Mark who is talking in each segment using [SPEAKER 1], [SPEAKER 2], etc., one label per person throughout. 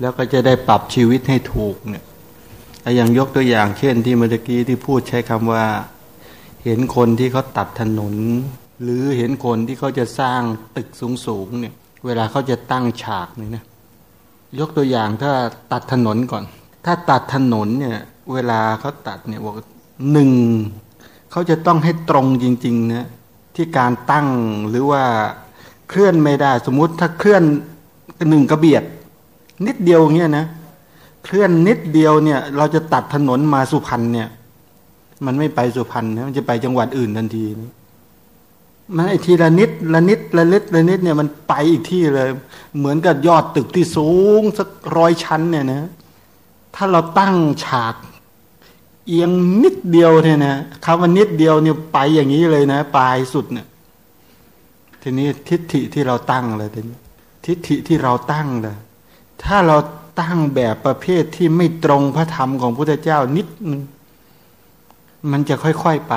[SPEAKER 1] แล้วก็จะได้ปรับชีวิตให้ถูกเนี่ยอย่างยกตัวอย่างเช่นที่เมื่อกี้ที่พูดใช้คำว่า เห็นคนที่เขาตัดถนน หรือเห็นคนที่เขาจะสร้างตึกสูงๆเนี่ย เวลาเขาจะตั้งฉากเนี่ยนะยกตัวอย่างถ้าตัดถนนก่อน ถ้าตัดถนนเนี่ยเวลาเขาตัดเนี่ยบอกหนึ่งเขาจะต้องให้ตรงจริงๆนะที่การตั้งหรือว่าเคลื่อนไม่ได้ สมมุติถ้าเคลื่อนหนึ่งกระเบียด นิดเดียวเงี้ยนะเคลื่อนนิดเดียวเนี่ย เราจะตัดถนนมาสุพรรณเนี่ย มันไม่ไปสุพรรณนะมันจะไปจังหวัดอื่นทันทีนะมันไอทีละนิดละนิดละนิดละนิดเนี่ยมันไปอีกที่เลย เหมือนกับยอดตึกที่สูงสักร้อยชั้นเนี่ยนะ ถ้าเราตั้งฉากเอียงนิดเดียวเนี่ยนะคำว่านิดเดียวเนี่ยไปอย่างนี้เลยนะปลายสุดเนี่ย ทีนี้ทิฏฐิที่เราตั้งเลยทีนี้ทิฏฐิที่เราตั้งเลย ถ้าเราตั้งแบบประเภทที่ไม่ตรงพระธรรมของพระเจ้านิดนึงมันจะค่อยๆไป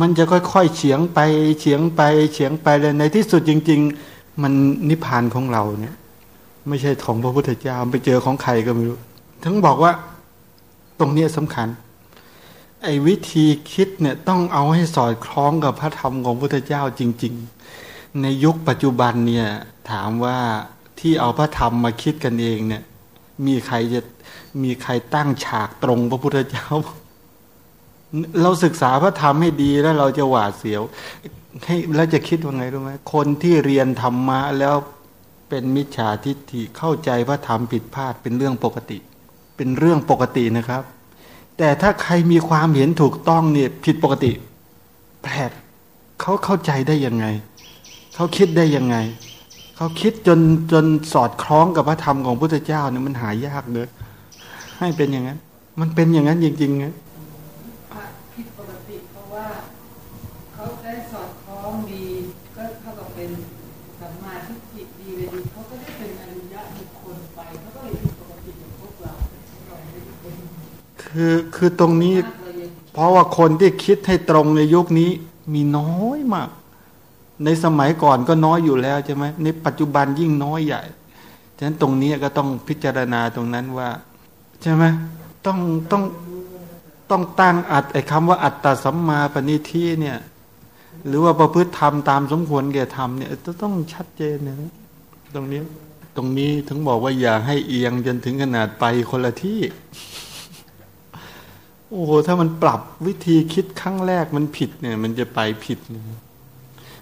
[SPEAKER 1] มันจะค่อยๆเฉียงไปเฉียงไปเฉียงไปเลยในที่สุดจริง ๆ มันนิพพานของเราเนี่ย ไม่ใช่ของพระพุทธเจ้าไปเจอของใครก็ไม่รู้ ทั้งบอกว่าตรงนี้สำคัญ ไอ้วิธีคิดเนี่ยต้องเอาให้สอดคล้องกับพระธรรมของพุทธเจ้าจริง ๆ ในยุคปัจจุบันเนี่ย ถามว่า ที่เอาพระธรรมมาคิดกันเองเนี่ย มีใครจะมีใครตั้งฉากตรงพระพุทธเจ้า เราศึกษาพระธรรมให้ดีแล้วเราจะหวาดเสียว ให้แล้วจะคิดว่าไงรู้ไหมคนที่เรียนธรรมะแล้วเป็นมิจฉาทิฏฐิเข้าใจพระธรรมผิดพลาดเป็นเรื่องปกติ เป็นเรื่องปกตินะครับ แต่ถ้าใครมีความเห็นถูกต้องเนี่ยผิดปกติแปลกเขาเข้าใจได้ยังไง เขาคิดได้ยังไง เขาคิดจนจนสอดคล้องกับพระธรรมของพุทธเจ้าเนี่ยมันหายากเลยให้เป็นอย่างนั้น มันเป็นอย่างนั้นจริงๆไง
[SPEAKER 2] ผิดปกติเพราะว่าเขาได้สอดคล้องดีก็เท่ากับเป็นสัมมาทิฏฐิดีเลยดีเขาก็ได้เป็นอริยะบุคคลไปเขาก็เลย
[SPEAKER 1] คือคือตรงนี้ เพราะว่าคนที่คิดให้ตรงในยุคนี้มีน้อยมาก ในสมัยก่อนก็น้อยอยู่แล้วใช่ไหมในปัจจุบันยิ่งน้อยใหญ่ ฉะนั้นตรงนี้ก็ต้องพิจารณาตรงนั้นว่า ใช่ไหมต้องต้องต้องตั้งอัดไอ้คำว่าอัตตสัมมาปณิทิเนี่ย หรือว่าประพฤติธรรมตามสมควรแก่ธรรมเนี่ยต้องชัดเจนนะตรงนี้ ตรงนี้ถึงบอกว่าอย่าให้เอียงจนถึงขนาดไปคนละที่ โอ้โหถ้ามันปรับวิธีคิดครั้งแรกมันผิดเนี่ย มันจะไปผิด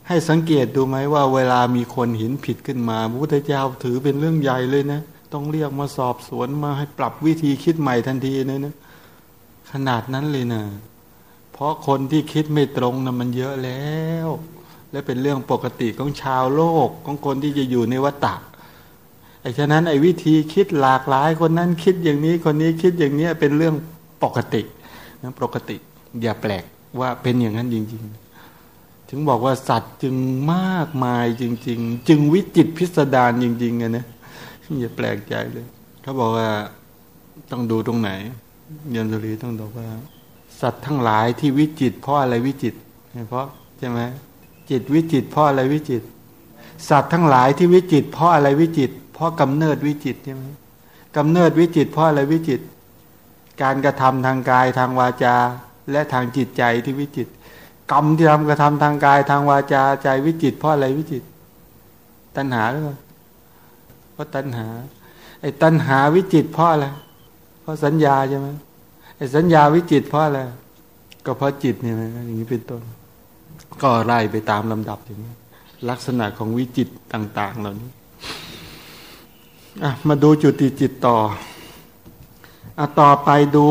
[SPEAKER 1] ให้สังเกตดูไหมว่าเวลามีคนเห็นผิดขึ้นมาพระพุทธเจ้าถือเป็นเรื่องใหญ่เลยนะ ต้องเรียกมาสอบสวนมาให้ปรับวิธีคิดใหม่ทันทีนะนะ ขนาดนั้นเลยนะ เพราะคนที่คิดไม่ตรงนะมันเยอะแล้ว และเป็นเรื่องปกติของชาวโลกของคนที่จะอยู่ในวัฏฏะไอ้ฉะนั้นไอ้วิธีคิดหลากหลายคนนั้นคิดอย่างนี้คนนี้คิดอย่างนี้เป็นเรื่องปกตินะปกติ อย่าแปลกว่าเป็นอย่างนั้นจริง ๆ ถึงบอกว่าสัตว์จึงมากมายจริง ๆ จึงวิจิตพิสดารจริงๆไงนะอย่าแปลกใจเลยเขาบอกว่าต้องดูตรงไหนยนสุรีต้องบอกว่า สัตว์ทั้งหลายที่วิจิตเพราะอะไรวิจิตเพราะใช่ไหมจิตวิจิตเพราะอะไรวิจิต สัตว์ทั้งหลายที่วิจิตเพราะอะไรวิจิต เพราะกำเนิดวิจิตใช่ไหมกำเนิดวิจิตเพราะอะไรวิจิต การกระทำทางกายทางวาจา และทางจิตใจที่วิจิต กรรมที่ทำกระทำทางกายทางวาจาใจวิจิตเพราะอะไรวิจิต ตัณหาหรือเปล่าเพราะตัณหา ไอ้ตัณหาวิจิตเพราะอะไรเพราะสัญญาใช่ไหมไอ้สัญญาวิจิตเพราะอะไรก็เพราะจิตเนี่ยนะอย่างนี้เป็นต้น ก็ไล่ไปตามลำดับอย่างนี้ลักษณะของวิจิตต่าง ๆ เหล่านี้อะมาดูจุติจิตต่ออต่อไปดู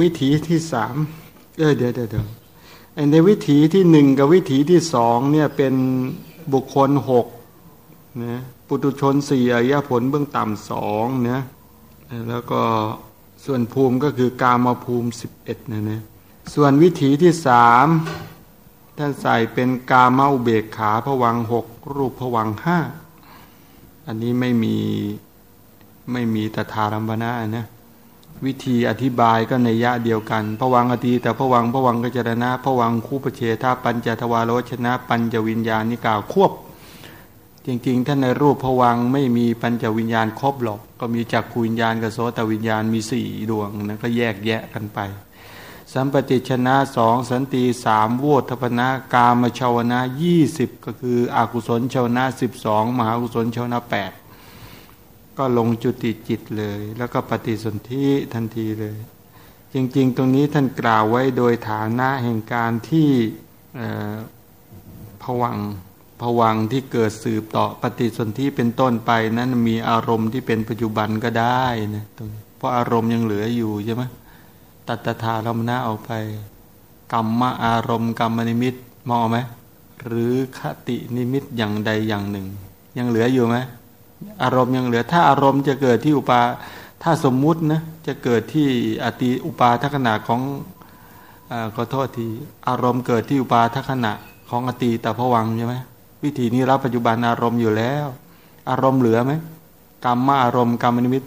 [SPEAKER 1] วิถีที่สามเออเดี๋ยวเดี๋ยว ในวิถีที่หนึ่งกับวิถีที่สองเนี่ยเป็นบุคคลหกนะปุตุชนสี่อริยผลเบื้องต่ำสองนะแล้วก็ส่วนภูมิก็คือกามาภูมิสิบเอ็ดนะนะส่วนวิถีที่สามท่านใส่เป็นกาเมาเบกขาผวังหกรูปผวังห้าอันนี้ไม่มีไม่มีตถารัมปนะนะ วิธีอธิบายก็ในยะเดียวกันพวังอตีแต่พวังพวังก็จรณะพวังคู่ประเชธาปัญจทวารวชนะ ปัญจวิญญาณิกาควบ จริงๆ ท่านในรูปผวังไม่มีปัญจวิญญาณครบหรอก ก็มีจักขวิญญาณกับโสตวิญญาณมีสี่ดวงนะก็แยกแยะกันไป สัมปติชนะสองสันติสามโวทพนะกามชาวนะยี่สิบก็คืออกุศลชาวนะสิบสองมหากุศลชาวนะแปด ก็ลงจุติจิตเลย แล้วก็ปฏิสนธิทันทีเลย จริง ๆ ตรงนี้ท่านกล่าวไว้โดยฐานะแห่งการที่ผวังผวังที่เกิดสืบต่อปฏิสนธิเป็นต้นไปนั้นมีอารมณ์ที่เป็นปัจจุบันก็ได้นะตรงเพราะอารมณ์ยังเหลืออยู่ใช่ไหมตัตถารมนะออกไป กรรมอารมณ์กรรมนิมิตมองไหมหรือคตินิมิตอย่างใดอย่างหนึ่ง ยังเหลืออยู่ไหม อารมณ์ยังเหลือ ถ้าอารมณ์จะเกิดที่อุปา ถ้าสมมุตินะจะเกิดที่อติอุปาทัขณะของอขอโทษทีอารมณ์เกิดที่อุปาทัขณะของอติแต่ผวังใช่ไหมวิธีนี้รับปัจจุบันอารมณ์อยู่แล้ว อารมณ์เหลือไหมกรรมอารมณ์กรรมนิมิต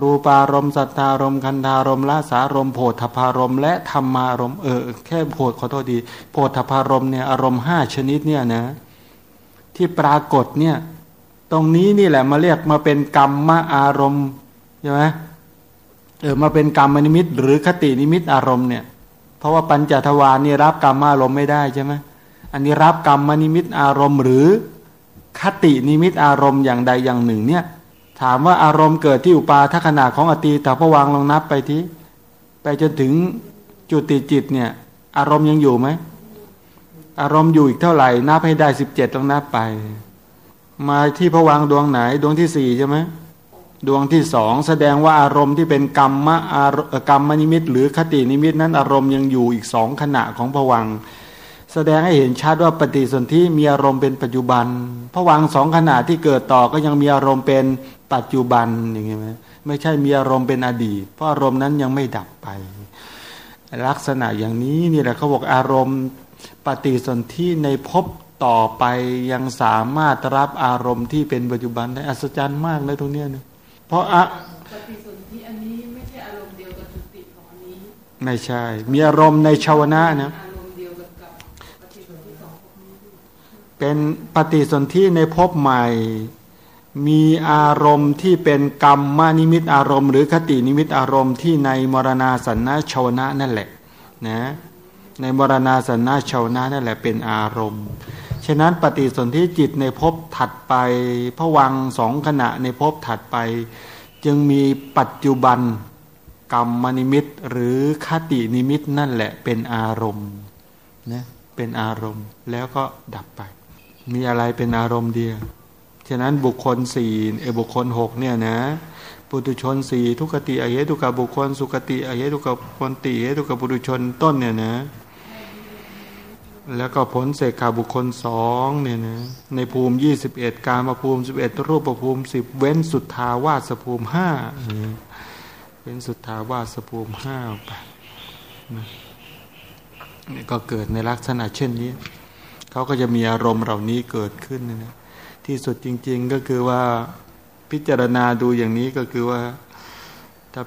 [SPEAKER 1] รูปารมณ์สัทธารมณ์คันธารมณ์ละสารมณ์โพธพารมณ์และธรรมารมณ์เออแค่โพธขอโทษดีโพธพารมณ์เนี่ยอารมณ์ห้าชนิดเนี่ยนะที่ปรากฏเนี่ย ตรงนี้นี่แหละมาเรียกมาเป็นกรรมอารมณ์ใช่ไหมเออมาเป็นกรรมนิมิต หรือคตินิมิตอารมณ์เนี่ย เพราะว่าปัญจทวารนี่รับกรรมอารมณ์ไม่ได้ใช่ไหมอันนี้รับกรรมนิมิตอารมณ์ หรือคตินิมิตอารมณ์อย่างใดอย่างหนึ่งเนี่ย ถามว่าอารมณ์เกิดที่อุปาทัขณะของอตีแต่พระวังลองนับไปที่ไปจนถึงจุติจิตเนี่ย อารมณ์ยังอยู่ไหมอารมณ์อยู่อีกเท่าไหร่นับให้ได้สิบเจ็ดต้องนับไป มาที่พระวังดวงไหนดวงที่สี่ใช่ไหมดวงที่สองแสดงว่าอารมณ์ที่เป็นกรรมะกรรมนิมิต หรือคตินิมิตนั้นอารมณ์ยังอยู่อีกสองขณะของพวังแสดงให้เห็นชัดว่าปฏิสนธิมีอารมณ์เป็นปัจจุบันผวังสองขณะที่เกิดต่อก็ยังมีอารมณ์เป็นปัจจุบันอย่างเงี้ยไหมไม่ใช่มีอารมณ์เป็นอดีต เพราะอารมณ์นั้นยังไม่ดับไป ลักษณะอย่างนี้นี่แหละเขาบอกอารมณ์ปฏิสนธิในภพ ต่อไปยังสามารถรับอารมณ์ที่เป็นปัจจุบันได้อัศจรรย์มากเลยตรงนี้นะเพราะอะ
[SPEAKER 2] ปฏิสนธิอันนี้ไม่ใช่อารมณ์เดียวกับจุติของอันนี้
[SPEAKER 1] ไม่ใช่ มีอารมณ์ในชาวนะนะเป็นปฏิสนธิในภพใหม่ มีอารมณ์ที่เป็นกรรมมานิมิตอารมณ์ หรือคตินิมิตอารมณ์ที่ในมรณาสันนาชาวนะนั่นแหละนะในมรณาสันนาชาวนะนั่นแหละเป็นอารมณ์ ฉะนั้นปฏิสนธิจิตในภพถัดไปพระวังสองขณะในภพถัดไป จึงมีปัจจุบันกรรมนิมิตหรือคตินิมิตนั่นแหละเป็นอารมณ์นะเป็นอารมณ์แล้วก็ดับไป มีอะไรเป็นอารมณ์เดียว ฉะนั้นบุคคลสี่เอบุคคลหกเนี่ยนะปุถุชนสี่ทุกติอเหตุกับบุคคล สุกติอเหตุกับคนติเหตุกับปุถุชนต้นเนี่ยนะ แล้วก็ผลเสกขาบุคคลสองเนี่ยนะในภูมิยี่สิบเอ็ดการมาภูมิสิบเอ็ดรูปภูมิสิบเว้นสุดทาวาสภูมิห้าเว้นสุดทาวาสภูมิห้าไปนี่ก็เกิดในลักษณะเช่นนี้ เขาก็จะมีอารมณ์เหล่านี้เกิดขึ้นนะที่สุดจริง ๆก็คือว่าพิจารณาดูอย่างนี้ก็คือว่าถ้า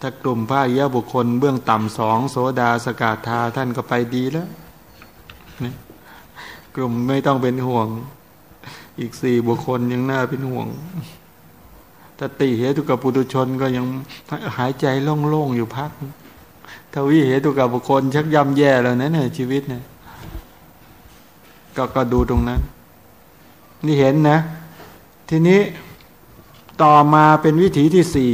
[SPEAKER 1] ถ้ากลุ่มพระยะบุคคลเบื้องต่ำสองโสดาสกาธาท่านก็ไปดีแล้ว กลุ่มไม่ต้องเป็นห่วง อีกสี่บุคคลยังน่าเป็นห่วงถ้าติเหตุกับปุถุชนก็ยังหายใจโล่งๆอยู่พักทวีเหตุกับบุคคลชักย่ำแย่แล้วนะเนี่ยชีวิตเนี่ยก็ก็ดูตรงนั้น นี่เห็นนะ ทีนี้ต่อมาเป็นวิถีที่สี่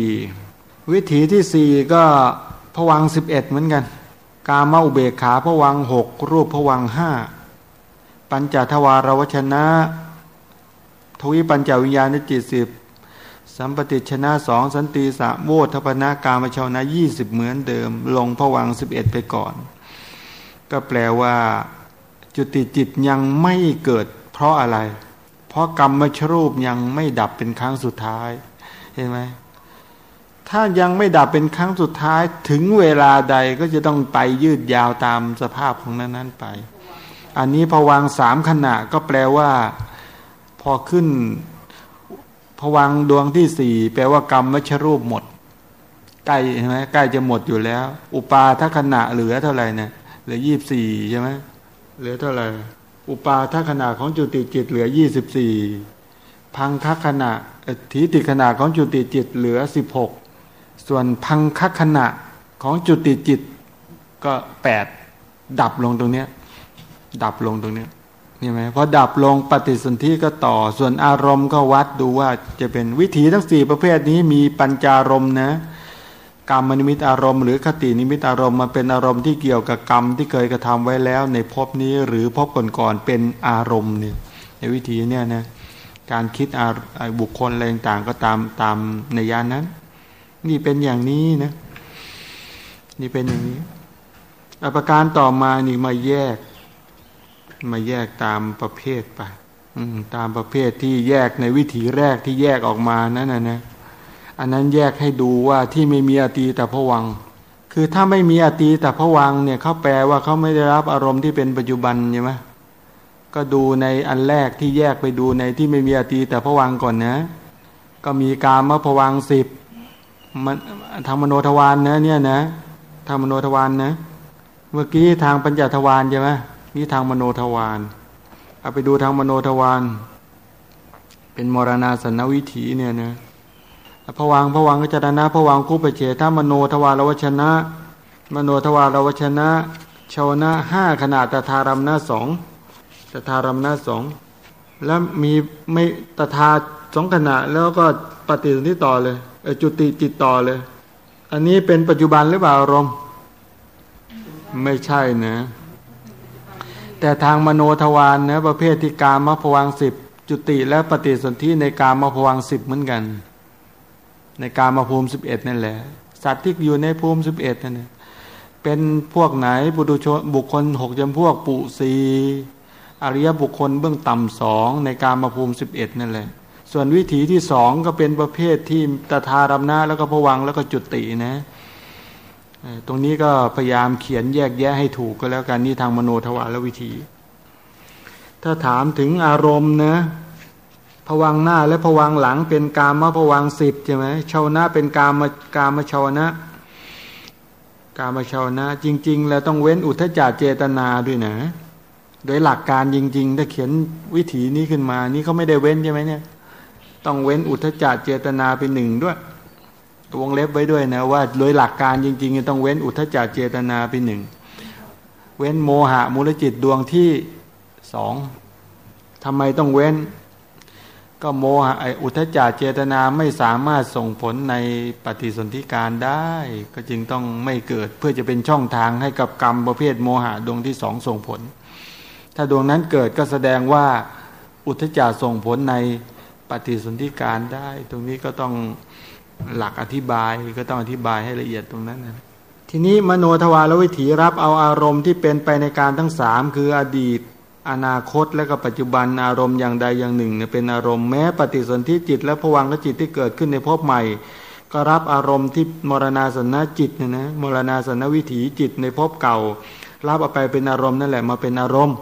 [SPEAKER 1] วิถีที่สี่ก็ผวังสิบเอ็ดเหมือนกัน กามาอุเบกขาผวังหกรูปผวังห้า ปัญจทวารวชนะ ทวิปัญจวิญญาณจิตสิบสัมปติชนะสองสันติสะโวทพนากามชาวนะยี่สิบเหมือนเดิม ลงผวังสิบเอ็ดไปก่อน ก็แปลว่า จุติจิตยังไม่เกิด เพราะอะไร เพราะกรรมชรูปยังไม่ดับเป็นครั้งสุดท้าย เห็นไหมถ้ายังไม่ดับเป็นครั้งสุดท้ายถึงเวลาใดก็จะต้องไปยืดยาวตามสภาพของนั้นนั้นไป อันนี้พวางสามขณะก็แปลว่า พอขึ้นพวังดวงที่สี่แปลว่ากรรมมชรูปหมดใกล้ใช่ไหมใกล้จะหมดอยู่แล้ว อุปาทขณะเหลือเท่าไหร่เนี่ยเหลือยี่บสี่ใช่ไหมเหลือเท่าไหร่อุปาทขณะของจุติจิตเหลือยี่สิบสี่พังคขณะทีติขณะของจุติจิตเหลือสิบหกส่วนพังคขณะของจุติจิตก็แปดดับลงตรงเนี้ย ดับลงตรงนี้นี่ไหมพอดับลงปฏิสนธิก็ต่อ ส่วนอารมณ์ก็วัดดูว่าจะเป็นวิถีทั้งสี่ประเภทนี้มีปัญจารมณ์นะกรรมนิมิตอารมณ์หรือคตินิมิตอารมณ์มาเป็นอารมณ์ที่เกี่ยวกับกรรมที่เคยกระทำไว้แล้วในภพนี้หรือภพก่อนๆเป็นอารมณ์เนี่ยในวิธีเนี่ยนะการคิดอาบุคคลอะไรต่างก็ตามตามในยานนั้น นี่เป็นอย่างนี้นะนี่เป็นอย่างนี้อประการต่อมานี่มาแยก มาแยกตามประเภทไปตามประเภทที่แยกในวิถีแรกที่แยกออกมานั่นนะนะอันนั้นแยกให้ดูว่าที่ไม่มีอตีแต่ผวัง คือถ้าไม่มีอตีแต่ผวังเนี่ยเขาแปลว่าเขาไม่ได้รับอารมณ์ที่เป็นปัจจุบันใช่ไหมก็ดูในอันแรกที่แยกไปดูในที่ไม่มีอตีแต่ผวังก่อนนะ ก็มีการมผวังสิบมันทางมโนทวานนะเนี่ยนะทางมโนทวานนะ เมื่อกี้ทางปัญจทวารใช่ไหม นี่ทางมโนทวารเอาไปดูทางมโนทวารเป็นมรณาสนวิถีเนี่ยนะผวังผวังก็จะนะผวังคู่ปเฉถ้ามโนทวารวชนะ มโนทวารวชนะชาวนะห้าขนาดตถารมนะสองตถารมนะสองแล้วมีไม่ตถาสองขณะแล้วก็ปฏิสนธิต่อเลยจุติจิตต่อเลย อันนี้เป็นปัจจุบันหรือเปล่าอารมณ์ไม่ใช่นะ แต่ทางมโนทวารนะประเภทที่กามพวังสิบจุติและปฏิสนธิในกามพวังสิบเหมือนกัน ในการมาภูมิสิบเอ็ดนั่นแหละ สัตว์ที่อยู่ในภูมิสิบเอ็ดนั่นเองเป็นพวกไหนบุตุชนบุคคลหกจำพวกปุสีอริยบุคคลเบื้องต่ำสองในการมาภูมิสิบเอ็ดนั่นแหละ ส่วนวิถีที่สองก็เป็นประเภทที่ตถารมนาแล้วก็ผวังแล้วก็จุตินะ ตรงนี้ก็พยายามเขียนแยกแยะให้ถูกก็แล้วกันนี่ทางมโนทวารและวิถี ถ้าถามถึงอารมณ์นะผวังหน้าและผวังหลังเป็นกามะผวังสิบใช่ไหมชาวนะเป็นกามกามชาวนะ กามชาวนะ จริง ๆ แล้วต้องเว้นอุทจารเจตนาด้วยนะ โดยหลักการจริง ๆ ถ้าเขียนวิถีนี้ขึ้นมา นี่เขาไม่ได้เว้นใช่ไหมเนี่ย ต้องเว้นอุทจารเจตนาเป็นหนึ่งด้วย วงเล็บไว้ด้วยนะว่าโดยหลักการจริงๆต้องเว้นอุทจารเจตนาเป็นหนึ่งเว้นโมหะมูลจิตดวงที่สองทำไมต้องเว้น ก็โมหะอุทจารเจตนาไม่สามารถส่งผลในปฏิสนธิการได้ ก็จึงต้องไม่เกิดเพื่อจะเป็นช่องทางให้กับกรรมประเภทโมหะดวงที่สองส่งผล ถ้าดวงนั้นเกิดก็แสดงว่าอุทจารส่งผลในปฏิสนธิการได้ ตรงนี้ก็ต้อง หลักอธิบายก็ต้องอธิบายให้ละเอียดตรงนั้นนะทีนี้มโนทวารวิถีรับเอาอารมณ์ที่เป็นไปในการทั้งสามคืออดีต อนาคตและก็ปัจจุบันอารมณ์อย่างใดอย่างหนึ่งเป็นอารมณ์แม้ปฏิสนธิจิต และผวังและจิตที่เกิดขึ้นในภพใหม่ ก็รับอารมณ์ที่มรณาสนะจิตเนี่ยนะมรณาสนวิถีจิตในภพเก่า รับเอาไปเป็นอารมณ์นั่นแหละมาเป็นอารมณ์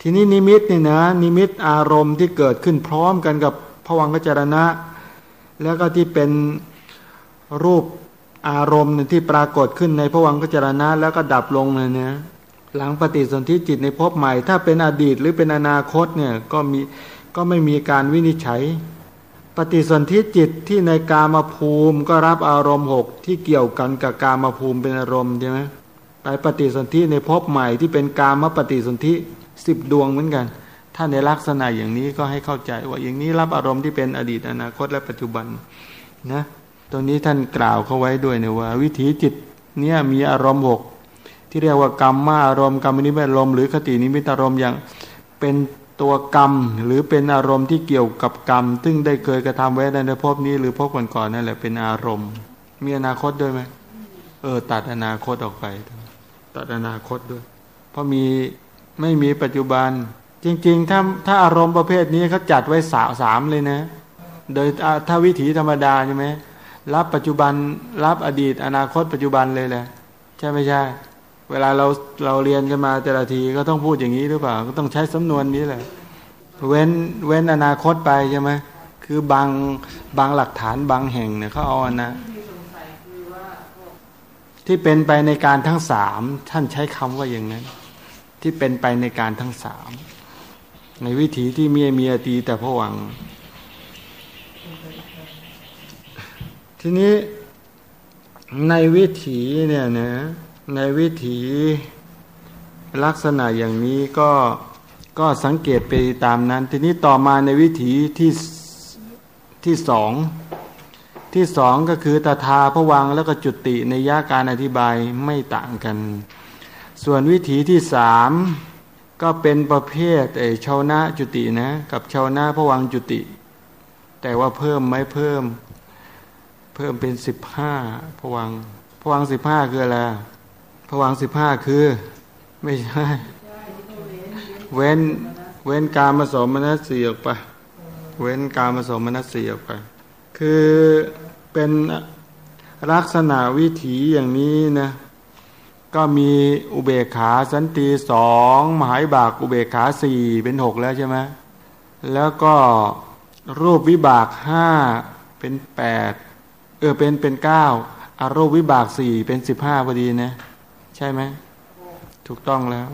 [SPEAKER 1] ทีนี้นิมิตเนี่ยนะนิมิตอารมณ์ที่เกิดขึ้นพร้อมกันกับผวังกจรณะ แล้วก็ที่เป็นรูปอารมณ์ที่ปรากฏขึ้นในผวังกจรณะแล้วก็ดับลงเลยเนี่ยหลังปฏิสนธิจิตในภพใหม่ ถ้าเป็นอดีตหรือเป็นอนาคตเนี่ยก็มีก็ไม่มีการวินิจฉัย ปฏิสนธิจิตที่ในกามาภูมิก็รับอารมณ์หกที่เกี่ยวกันกับกามาภูมิเป็นอารมณ์ใช่ไหมไปปฏิสนธิในภพใหม่ที่เป็นกามปฏิสนธิสิบดวงเหมือนกัน ถ้าในลักษณะอย่างนี้ก็ให้เข้าใจว่าอย่างนี้รับอารมณ์ที่เป็นอดีตอนาคตและปัจจุบันนะตรงนี้ท่านกล่าวเข้าไว้ด้วยนะว่า วิถีจิตเนี่ยมีอารมณ์หกที่เรียกว่ากรรมมาอารมณ์กรรมนิมิตอารมณ์หรือคตินิมิตอารมณ์อย่างเป็นตัวกรรมหรือเป็นอารมณ์ที่เกี่ยวกับกรรม ซึ่งได้เคยกระทำไว้ในภพนี้ หรือภพก่อนๆนั่นแหละเป็นอารมณ์ มีอนาคตด้วยไหมเออ ตัดอนาคตออกไป ตัดอนาคตด้วย เพราะมีไม่มีปัจจุบัน จริง ๆ ถ้าถ้าอารมณ์ประเภทนี้เขาจัดไว้สาสามเลยนะ โดยถ้าวิถีธรรมดาใช่ไหมรับปัจจุบันรับอดีต อนาคตปัจจุบันเลยแหละใช่ไม่ใช่ เวลาเราเราเรียนกันมาแต่ละทีก็ต้องพูดอย่างนี้หรือเปล่า ก็ต้องใช้สำนวนนี้แหละ เว้นเว้นอนาคตไปใช่ไหมคือบางบางหลักฐานบางแห่งเนี่ยเขาเอานะที่เป็นไปในการทั้งสามท่านใช้คำว่าอย่างนั้น ที่เป็นไปในการทั้งสาม ในวิถีที่เมียเมียตีแต่ผวัง ทีนี้ในวิถีเนี่ยนะในวิถีลักษณะอย่างนี้ก็ก็สังเกตไปตามนั้น ทีนี้ต่อมาในวิถีที่ที่สองที่สองก็คือตถาพวังแล้วก็จุติในยาการอธิบายไม่ต่างกัน ส่วนวิถีที่สาม ก็เป็นประเภทไอ้ชาวนาจุตินะ กับชาวนาพวังจุติ แต่ว่าเพิ่มไหมเพิ่ม เพิ่มเป็นสิบห้าผวังผวังสิบห้าคืออะไรผวังสิบห้าคือ ไม่ใช่ เว้นเว้นการมาสมมนัสสีออกไป เว้นการมาสมมนัสสีออกไป คือเป็นลักษณะวิถีอย่างนี้นะ ก็มีอุเบกขาสันติสองมหายบากอุเบกขาสี่เป็นหกแล้วใช่ไหมแล้วก็รูปวิบากห้าเป็นแปดเออเป็นเป็นเก้าอารมณ์วิบากสี่เป็นสิบห้าพอดีนะใช่ไหมถูกต้องแล้ว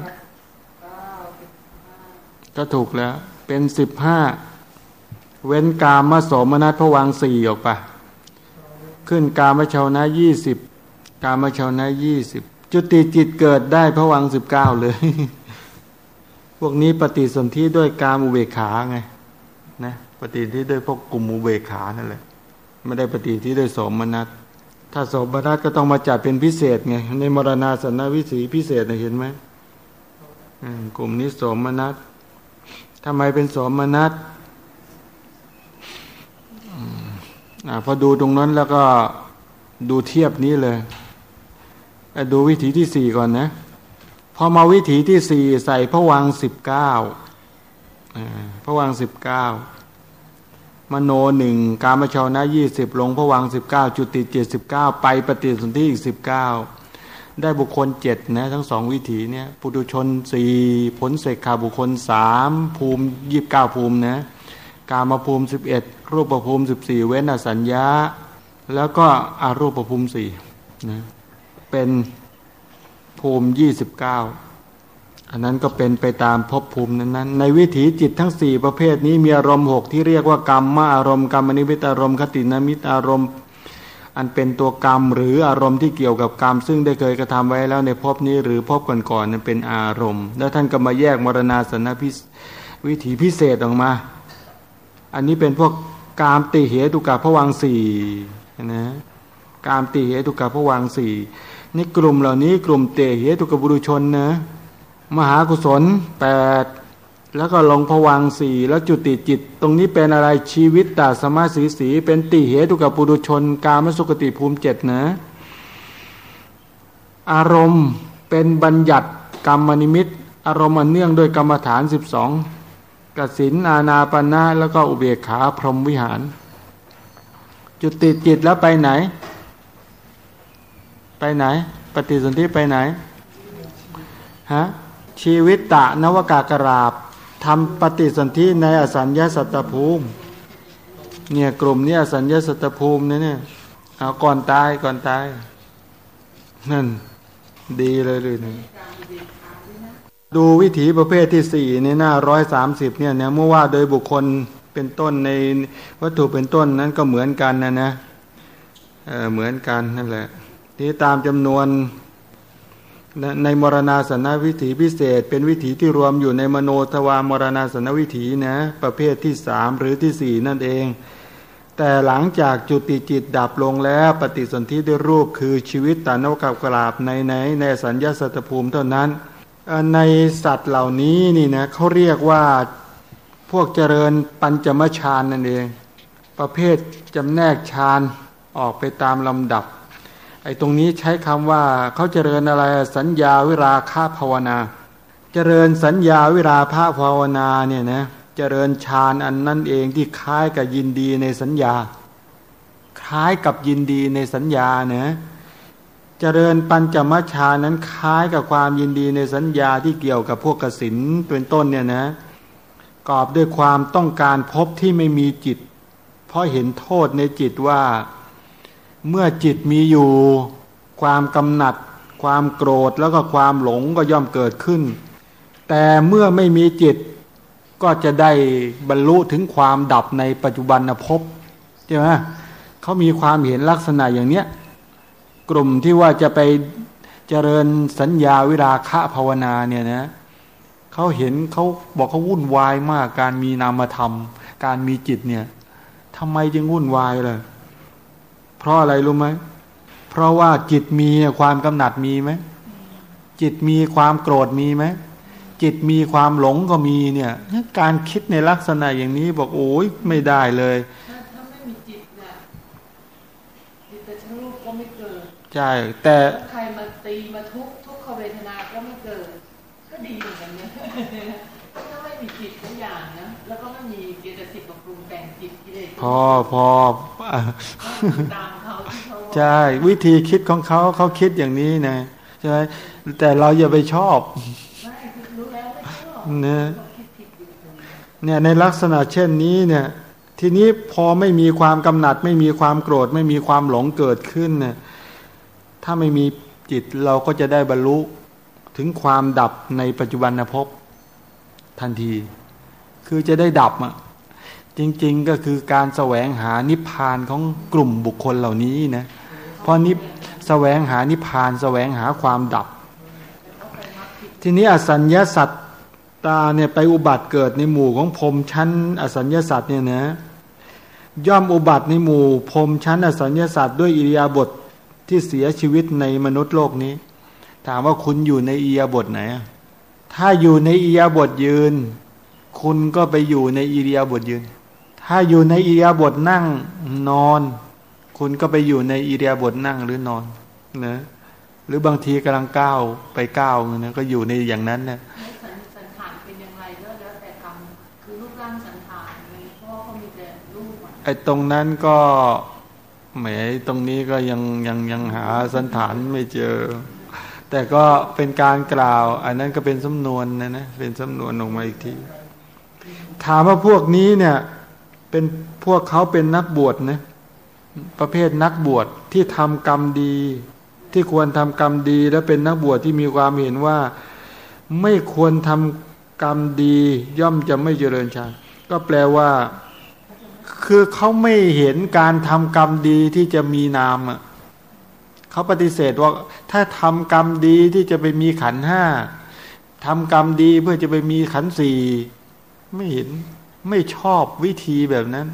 [SPEAKER 1] ก็ถูกแล้ว เป็นสิบห้าเว้นกามมาสมนัตพวังสี่ออกไปขึ้นกามชาวนะยี่สิบกามชาวนะยี่สิบ จุติจิตเกิดได้พะวังสิบเก้าเลย พวกนี้ปฏิสนธิด้วยกามอุเบกขาไงนะปฏิสนธิด้วยพวกกลุ่มอุเบกขานั่นแหละไม่ได้ปฏิที่ได้สมนัตถ้าสมนัตก็ต้องมาจัดเป็นพิเศษไงในมรณาสนวิสีพิเศษเห็นไหมกลุ่มนี้สมนัตทำไมเป็นสมนัตอพอดูตรงนั้นแล้วก็ดูเทียบนี้เลย ดูวิถีที่สี่ก่อนนะพอมาวิถีที่สี่ใส่พระวังสิบเก้าพระวังสิบเก้ามโนหนึ่งกามชาวนะยี่สิบลงพระวังสิบเก้าจุติเจ็ดสิบเก้าไปปฏิสนธิอีกสิบเก้าได้บุคคลเจ็ดนะทั้งสองวิถีเนี่ยปุถุชนสี่ผลเสกขาบุคคลสามภูมิยี่บเก้าภูมินะกามภูมิสิบเอ็ดรูปภูมิสิบสี่เว้นอสัญญา แล้วก็อารูปภูมิสี่นะ เป็นภูมิยี่สิบเก้าอันนั้นก็เป็นไปตามภพภูมินั้นในวิถีจิตทั้งสี่ประเภทนี้มีอารมณ์หกที่เรียกว่ากรรมมาอารมณ์กรรมนิมิตอารมณ์คตินมิตอารมณ์ อันเป็นตัวกรรมหรืออารมณ์ที่เกี่ยวกับกรรม ซึ่งได้เคยกระทำไว้แล้วในภพนี้หรือภพก่อนๆนั้นเป็นอารมณ์ แล้วท่านก็มาแยกมรณาสนพิวิถีพิเศษออกมา อันนี้เป็นพวกกามติเหตุกับพระวังสี่นะกามติเหตุกับพระวังสี่ นี่กลุ่มเหล่านี้กลุ่มเตเหตุกบุรุชนนะมหากุศลแปดแล้วก็ลงผวังสี่แล้วจุติจิต ตรงนี้เป็นอะไรชีวิตตาสมาสีสี เป็นติเหตุกับปุถุชน กามสุกติภูมิเจ็ดนะ อารมณ์เป็นบัญญัติกรรมนิมิต อารมณ์เนื่องโดยกรรมฐานสิบสองกสินอาณาปณะแล้วก็อุเบกขาพรหมวิหาร จุติจิตแล้วไปไหน ไปไหน ปฏิสนธิไปไหนฮะชีวิตตะนวกากราบทำปฏิสนธิในอสัญญาสัตตภูมิเนี่ยกลุ่มนี้อสัญญาสัตตภูมิเนี่ยเนี่ยเอาก่อนตายก่อนตายนั่นดีเลยเลยนะดูวิถีประเภทที่สี่ในหน้าร้อยสามสิบเนี่ยเนี่ยเมื่อว่าโดยบุคคลเป็นต้นในวัตถุเป็นต้นนั้นก็เหมือนกันนะนะเออเหมือนกันนั่นแหละ ที่ตามจำนวนในมรณาสนวิถีพิเศษ เป็นวิถีที่รวมอยู่ในมโนทวามรณาสนวิถีนะประเภทที่สามหรือที่สี่นั่นเอง แต่หลังจากจุติจิตดับลงแล้วปฏิสนธิด้วยรูปคือชีวิตตานวกับกราบในในในสัญญาสัตภูมิเท่านั้น ในสัตว์เหล่านี้นี่นะเขาเรียกว่าพวกเจริญปัญจมฌานนั่นเอง ประเภทจำแนกฌานออกไปตามลำดับ ไอ้ตรงนี้ใช้คำว่าเขาเจริญอะไรสัญญาวิราคาภาวนา เจริญสัญญาวิราภาภาวนาเนี่ยนะเจริญฌานอันนั่นเองที่คล้ายกับยินดีในสัญญา คล้ายกับยินดีในสัญญาเนะเจริญปัญจมชานั้นคล้ายกับความยินดีในสัญญาที่เกี่ยวกับพวกกสินเป็นต้นเนี่ยนะกอบด้วยความต้องการพบที่ไม่มีจิต เพราะเห็นโทษในจิตว่า เมื่อจิตมีอยู่ความกำหนัด ความโกรธแล้วก็ความหลงก็ย่อมเกิดขึ้น แต่เมื่อไม่มีจิตก็จะได้บรรลุถึงความดับในปัจจุบันภพใช่ไหมเขามีความเห็นลักษณะอย่างเนี้ยกลุ่มที่ว่าจะไปเจริญสัญญาวิราคะภาวนาเนี่ยนะเขาเห็นเขาบอกเขาวุ่นวายมากการมีนามธรรม การมีจิตเนี่ยทำไมจึงวุ่นวายล่ะ เพราะอะไรรู้ไหม เพราะว่าจิตมีความกำหนัดมีไหม จิตมีความโกรธมีไหม จิตมีความหลงก็มีเนี่ย การคิดในลักษณะอย่างนี้บอกโอ้ยไม่ได้เลย
[SPEAKER 2] ถ้าไม่มีจิตเนี่ยจิตแต่ชรูปก็ไม่เกิด
[SPEAKER 1] ใช่แต่
[SPEAKER 2] ใครมาตีมาทุกทุกขเวทนาก็ไม่เกิด ก็ดีเหมือนกันเนี่ยถ้าไม่มีจิตทุกอย่างนะแล้วก็ไม่มีเจตสิกกับปรุงแต่งจิตกิเลส
[SPEAKER 1] พอพอตามเขา ใช่วิธีคิดของเขาเขาคิดอย่างนี้นะใช่ไหมแต่เราอย่าไปชอบเนี่ยเนี่ยในลักษณะเช่นนี้เนี่ย ทีนี้พอไม่มีความกำหนัด ไม่มีความโกรธ ไม่มีความหลงเกิดขึ้นเนี่ยถ้าไม่มีจิตเราก็จะได้บรรลุถึงความดับในปัจจุบันภพทันที คือจะได้ดับอะ จริง ๆก็คือการแสวงหานิพพานของกลุ่มบุคคลเหล่านี้นะเพราะนิพแสวงหานิพพานแสวงหาความดับ ทีนี้อสัญญาสัตตาเนี่ยไปอุบัติเกิดในหมู่ของพรมชั้น อสัญญาสัตว์เนี่ยนะย่อมอุบัติในหมู่พรมชั้น อสัญญาสัตว์ด้วยอิริยาบถทที่เสียชีวิตในมนุษย์โลกนี้ ถามว่าคุณอยู่ในอิริยาบถไหนถ้าอยู่ในอิริยาบถยืน คุณก็ไปอยู่ในอิริยาบถยืน ถ้าอยู่ในอิริยาบถนั่งนอน คุณก็ไปอยู่ในอิริยาบถนั่งหรือนอนนะหรือบางทีกำลังก้าวไปก้าวนะก็อยู่ในอย่างนั้นนะไอ้ตรงนั้นก็แหมตรงนี้ก็ยังยังยังหาสันฐานไม่เจอ แต่ก็เป็นการกล่าว อันนั้นก็เป็นสำนวนนะนะเป็นสำนวนออกมาอีกที ถามว่าพวกนี้เนี่ย เป็นพวกเขาเป็นนักบวชนะประเภทนักบวชที่ทำกรรมดี ที่ควรทำกรรมดี และเป็นนักบวชที่มีความเห็นว่า ไม่ควรทำกรรมดี ย่อมจะไม่เจริญฌานก็แปลว่า คือเขาไม่เห็นการทำกรรมดีที่จะมีนามอะเขาปฏิเสธว่าถ้าทำกรรมดีที่จะไปมีขันห้าทำกรรมดีเพื่อจะไปมีขันสี่ไม่เห็น ไม่ชอบวิธีแบบนั้น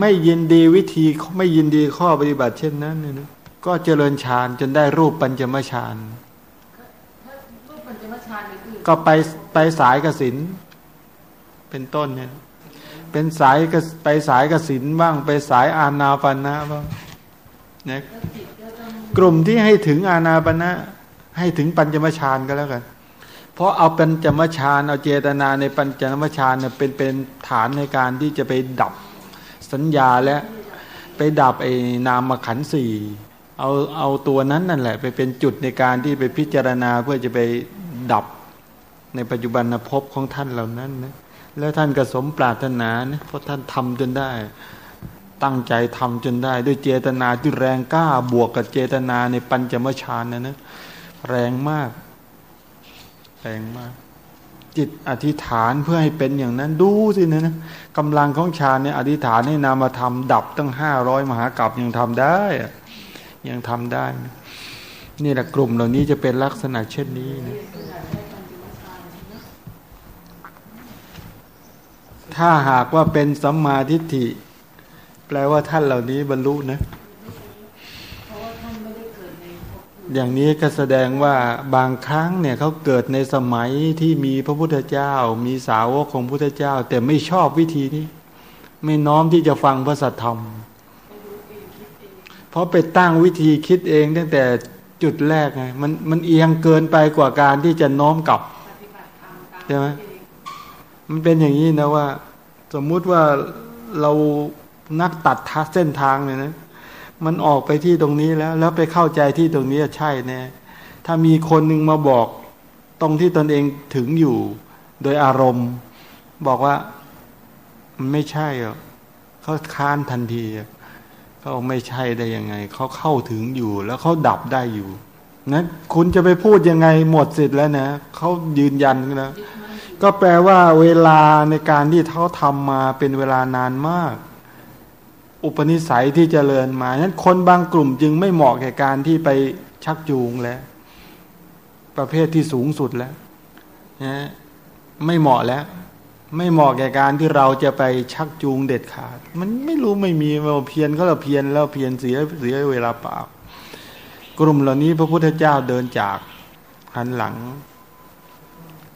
[SPEAKER 1] ไม่ยินดีวิธีไม่ยินดีข้อปฏิบัติเช่นนั้นเนี่ยนะก็เจริญฌานจนได้รูปปัญจมฌานก็ไปไปสายกสินเป็นต้นเนี่ยเป็นสายก็ไปสายกสินบ้าง ไปสายอาณาปณะบ้างนะกลุ่มที่ให้ถึงอาณาปณะให้ถึงปัญจมฌานก็แล้วกัน เพราะเอาปัญจมฌานเอาเจตนาในปัญจมฌานเนี่ยเป็นเป็นฐานในการที่จะไปดับสัญญาและไปดับไอ้นามขันสี่เอาเอาตัวนั้นนั่นแหละ ไปเป็นจุดในการที่ไปพิจารณาเพื่อจะไปดับในปัจจุบันภพของท่านเหล่านั้นนะแล้วท่านก็สมปรารถนาเนี่ยเพราะท่านทำจนได้ ตั้งใจทำจนได้ ด้วยเจตนาที่แรงกล้าบวกกับเจตนาในปัญจมชานนะนะแรงมาก แรงมาก จิตอธิษฐานเพื่อให้เป็นอย่างนั้น ดูสินะนะกำลังของฌานเนี่ยอธิษฐานให้นามาทำดับตั้งห้าร้อยมหากรัปยังทำได้ยังทำได้ นี่แหละกลุ่มเหล่านี้จะเป็นลักษณะเช่นนี้นะถ้าหากว่าเป็นสัมมาทิฏฐิ แปลว่าท่านเหล่านี้บรรลุนะ อย่างนี้ก็แสดงว่าบางครั้งเนี่ยเขาเกิดในสมัยที่มีพระพุทธเจ้า มีสาวกของพระพุทธเจ้า แต่ไม่ชอบวิธีนี้ ไม่น้อมที่จะฟังพระสัทธรรม เพราะไปตั้งวิธีคิดเองตั้งแต่จุดแรกไงมันมันเอียงเกินไปกว่าการที่จะน้อมกลับใช่ไหมมันเป็นอย่างนี้นะว่า สมมุติว่าเรานักตัดทัเส้นทางเนี่ยนะ มันออกไปที่ตรงนี้แล้ว แล้วไปเข้าใจที่ตรงนี้ใช่แน่ถ้ามีคนหนึ่งมาบอกตรงที่ตนเองถึงอยู่ โดยอารมณ์ บอกว่ามันไม่ใช่อะเขาค้านทันทีเขาไม่ใช่ได้ยังไงเขาเข้าถึงอยู่ แล้วเขาดับได้อยู่นั้นคุณจะไปพูดยังไงหมดสิทธิ์แล้วนะเขายืนยันนะก็แปลว่าเวลาในการที่เขาทำมาเป็นเวลานานมาก อุปนิสัยที่จเจริญมานั้นคนบางกลุ่มจึงไม่เหมาะแก่การที่ไปชักจูงแล้ว ประเภทที่สูงสุดแล้วนะไม่เหมาะแล้ว ไม่เหมาะแก่การที่เราจะไปชักจูงเด็ดขาด มันไม่รู้ไม่มีมาเพียนก็เราเพียนแล้วเพียนเสียเสียเวลาเปล่ากลุ่มเหล่านี้พระพุทธเจ้าเดินจากหันหลัง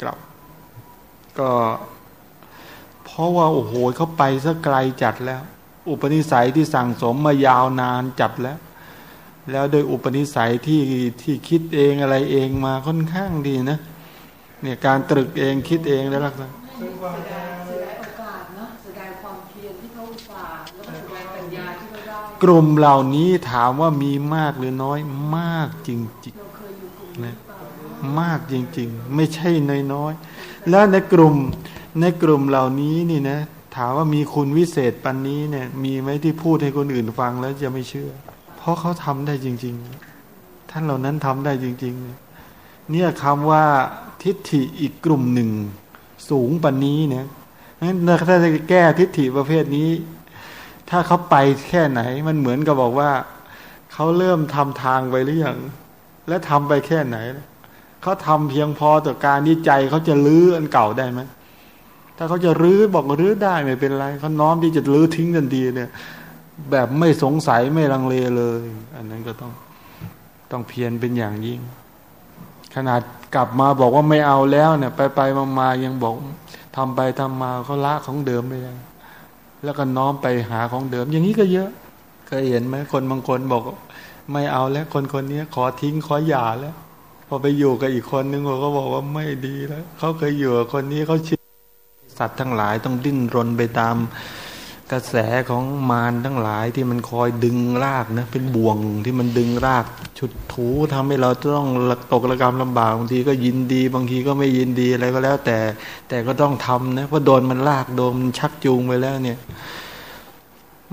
[SPEAKER 1] กลับ ก็ เพราะว่าโอ้โหเขาไปสักไกลจัดแล้ว อุปนิสัยที่สั่งสมมายาวนานจัดแล้ว แล้วโดยอุปนิสัยที่ที่คิดเองอะไรเองมาค่อนข้างดีนะเนี่ยการตรึกเองคิดเองแล้วลักษณะกลุ่มเหล่านี้ถามว่ามีมากหรือน้อยมากจริงๆนะมากจริง ๆ ไม่ใช่น้อยๆแล้วในกลุ่มในกลุ่มเหล่านี้นี่นะ ถามว่ามีคุณวิเศษปันนี้เนี่ย มีไหมที่พูดให้คนอื่นฟังแล้วจะไม่เชื่อ เพราะเขาทำได้จริง ๆ ท่านเหล่านั้นทำได้จริง ๆ เนี่ยคำว่าทิฏฐิอีกกลุ่มหนึ่ง สูงปันนี้เนี่ยงั้นถ้าจะแก้ทิฏฐิประเภทนี้ ถ้าเขาไปแค่ไหน มันเหมือนกับบอกว่าเขาเริ่มทำทางไปหรือยังและทำไปแค่ไหนเขาทำเพียงพอต่อการที่ใจเขาจะลื้ออันเก่าได้ไหม ถ้าเขาจะรื้อบอกรื้อได้ไม่เป็นไรเขาน้อมที่จะรื้อทิ้งทันทีเนี่ย แบบไม่สงสัยไม่ลังเลเลย อันนั้นก็ต้องต้องเพียรเป็นอย่างยิ่ง ขนาดกลับมาบอกว่าไม่เอาแล้วเนี่ย ไปไปมามายังบอกทำไปทำมาเขาละของเดิมไปแล้วแล้วก็น้อมไปหาของเดิม อย่างนี้ก็เยอะเคยเห็นไหมคนบางคนบอก ไม่เอาแล้วคนคนนี้ขอทิ้งขอหย่าแล้ว พอไปอยู่กับอีกคนนึงเขาก็บอกว่าไม่ดีแล้วเขาเคยอยู่กับคนนี้เขาชิ สัตว์ทั้งหลายต้องดิ้นรนไปตามกระแสของมารทั้งหลายที่มันคอยดึงรากนะเป็นบ่วงที่มันดึงรากชุดถูทำให้เราต้องตกระกรรมลำบากบางทีก็ยินดี บางทีก็ไม่ยินดีอะไรก็แล้ว แต่แต่ก็ต้องทำนะเพราะโดนมันลากโดนมันชักจูงไปแล้วเนี่ย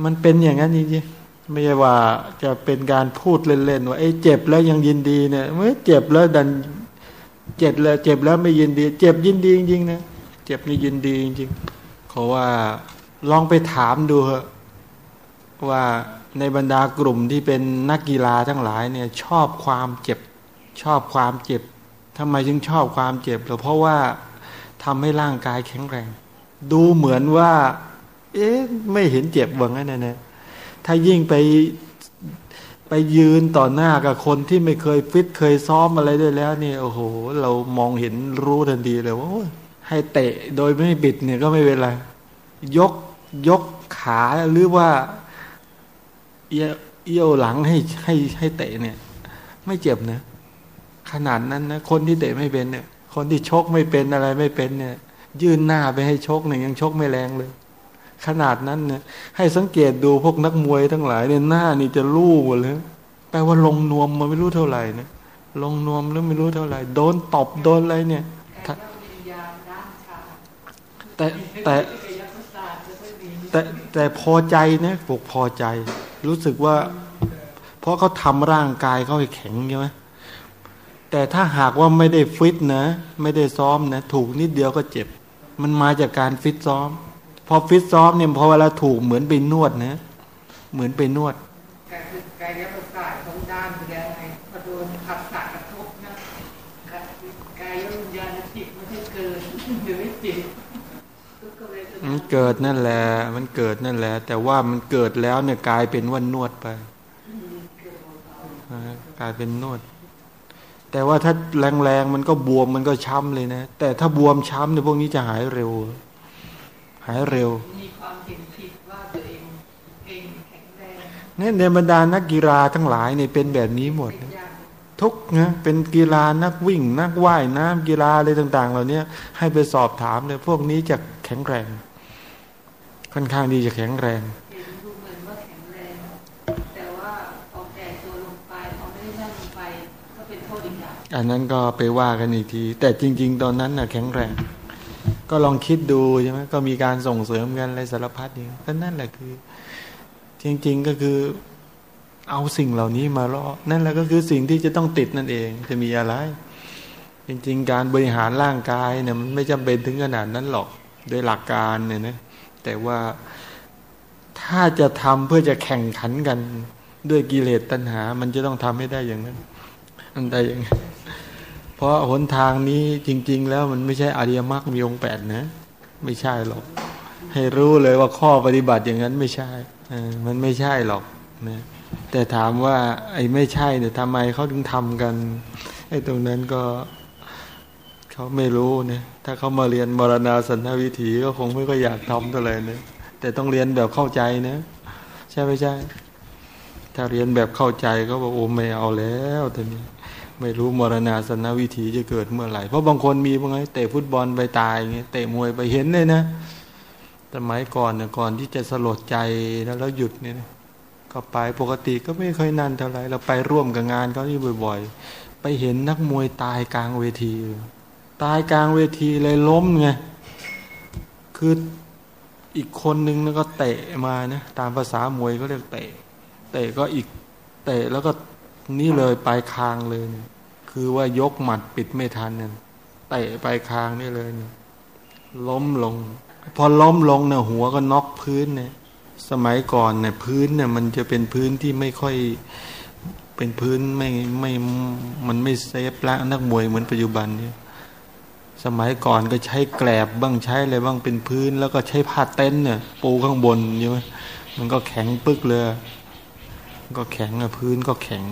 [SPEAKER 1] มันเป็นอย่างนั้นจริงๆไม่ใช่ว่าจะเป็นการพูดเล่นๆว่าไอ้เจ็บแล้วยังยินดีเนี่ยเมื่อเจ็บแล้วดันเจ็บแล้วเจ็บแล้วไม่ยินดี เจ็บยินดีจริงๆนะ เจ็บนี่ยินดีจริงๆขาว่าลองไปถามดูเถอะว่าในบรรดากลุ่มที่เป็นนักกีฬาทั้งหลายเนี่ยชอบความเจ็บ ชอบความเจ็บทำไมจึงชอบความเจ็บเพราะว่าทำให้ร่างกายแข็งแรง ดูเหมือนว่า เอ๊ะไม่เห็นเจ็บว่างั้นนะเนี่ยถ้ายิ่งไปไปยืนต่อหน้ากับคนที่ไม่เคยฟิตเคยซ้อมอะไรด้วยแล้วเนี่ยโอ้โห เรามองเห็นรู้ทันทีเลยว่า ให้เตะโดยไม่บิดเนี่ยก็ไม่เป็นไรยกยกขาหรือว่าเอี้ยวหลังให้ให้ให้เตะเนี่ย ไม่เจ็บนะขนาดนั้นนะคนที่เตะไม่เป็นเนี่ย คนที่ชกไม่เป็นอะไรไม่เป็นเนี่ย ยื่นหน้าไปให้ชกเนี่ยยังชกไม่แรงเลย ขนาดนั้นเนี่ย ให้สังเกตดูพวกนักมวยทั้งหลายเนี่ยหน้านี่จะลู่หมดเลยแปลว่าลงนวมมาไม่รู้เท่าไหร่นะลงนวมแล้วไม่รู้เท่าไหร่ โดนตบโดนอะไรเนี่ย แต่แต่แต่แต่พอใจนะปกพอใจ รู้สึกว่า เพราะเขาทำร่างกายเขาให้แข็งใช่ไหมแต่ถ้าหากว่าไม่ได้ฟิตนะ ไม่ได้ซ้อมนะ ถูกนิดเดียวก็เจ็บ มันมาจากการฟิตซ้อม พอฟิตซ้อมเนี่ยพอเวลาถูกเหมือนไปนวดนะ เหมือนไปนวดกายประสาทของด้านแดงไงพอโดนขัดสะกระทบนะกายวิญญาณจิตไม่ใช่เกินหรือไม่จิต มันเกิดนั่นแหละ มันเกิดนั่นแหละ แต่ว่ามันเกิดแล้วเนี่ยกลายเป็นว่านวดไปกลายเป็นนวด แต่ว่าถ้าแรงๆมันก็บวมมันก็ช้ำเลยนะ แต่ถ้าบวมช้ำเนี่ยพวกนี้จะหายเร็ว หายเร็วเนี่ยในบรรดานักกีฬาทั้งหลายเนี่ยเป็นแบบนี้หมดทุกนะเป็นกีฬานักวิ่ง นักว่ายน้ำกีฬาอะไรต่าง ๆ เหล่านี้ให้ไปสอบถามเลยพวกนี้จะแข็งแรง ค่อนข้างดีจะแข็งแรงอันนั้นก็ไปว่ากันอีกที แต่จริง ๆ ตอนนั้นน่ะแข็งแรง ก็ลองคิดดูใช่ไหมก็มีการส่งเสริมกันอะไรสารพัดอย่างก็นั่นแหละคือ จริง ๆก็คือเอาสิ่งเหล่านี้มาล่อนั่นแหละก็คือสิ่งที่จะต้องติดนั่นเองจะมีอะไร จริง ๆ การบริหารร่างกายเนี่ยมันไม่จำเป็นถึงขนาดนั้นหรอกโดยหลักการเนี่ยนะ แต่ว่าถ้าจะทำเพื่อจะแข่งขันกันด้วยกิเลสตัณหา มันจะต้องทำให้ได้อย่างนั้นอันใดอย่างนั้นเพราะหนทางนี้จริง ๆ แล้วมันไม่ใช่อริยมรรคมีองค์แปดนะ ไม่ใช่หรอก ให้รู้เลยว่าข้อปฏิบัติอย่างนั้นไม่ใช่มันไม่ใช่หรอกนะแต่ถามว่า ไอ้ไม่ใช่เนี่ยทำไมเขาถึงทำกันไอ้ตรงนั้นก็ เขาไม่รู้เนี่ยถ้าเขามาเรียนมรณาสันทวิถีก็คงไม่ก็อยากทำเท่าไหร่นี่ยแต่ต้องเรียนแบบเข้าใจนะใช่ไม่ใช่ ถ้าเรียนแบบเข้าใจก็บอกโอ้ไม่เอาแล้วตอนนี้ ไม่รู้มรณาสันวิถีจะเกิดเมื่อไหร่เพราะบางคนมีบางไงเตะฟุตบอลไปตายเงี้ยเตะมวยไปเห็นเลยนะสมัยก่อนเนี่ยก่อนที่จะสลดใจแล้วแล้วหยุดเนี่ยก็ไปปกติก็ไม่เคยนั่นเท่าไหร่เราไปร่วมกับงานเขาที่บ่อย ๆ ไปเห็นนักมวยตายกลางเวที ตายกลางเวทีเลยล้มไงคืออีกคนนึงแล้วก็เตะมานะตามภาษามวยก็เรียกเตะ เตะก็อีกเตะแล้วก็นี่เลยปลายคางเลยเนี่ยคือว่ายกหมัดปิดไม่ทันเนี่ยเตะปลายคางนี่เลยเนี่ยล้มลง พอล้มลงเนี่ยหัวก็น็อกพื้นเนี่ยสมัยก่อนเนี่ยพื้นเนี่ยมันจะเป็นพื้นที่ไม่ค่อยเป็นพื้นไม่ไม่มันไม่เซฟละนักมวยเหมือนปัจจุบันเนี่ย สมัยก่อนก็ใช้แกลบบ้างใช้อะไรบ้างเป็นพื้น แล้วก็ใช้ผ้าเต็นท์เนี่ยปูข้างบนใช่ไหมมันก็แข็งปึกเลยก็แข็งอะพื้นก็แข็ง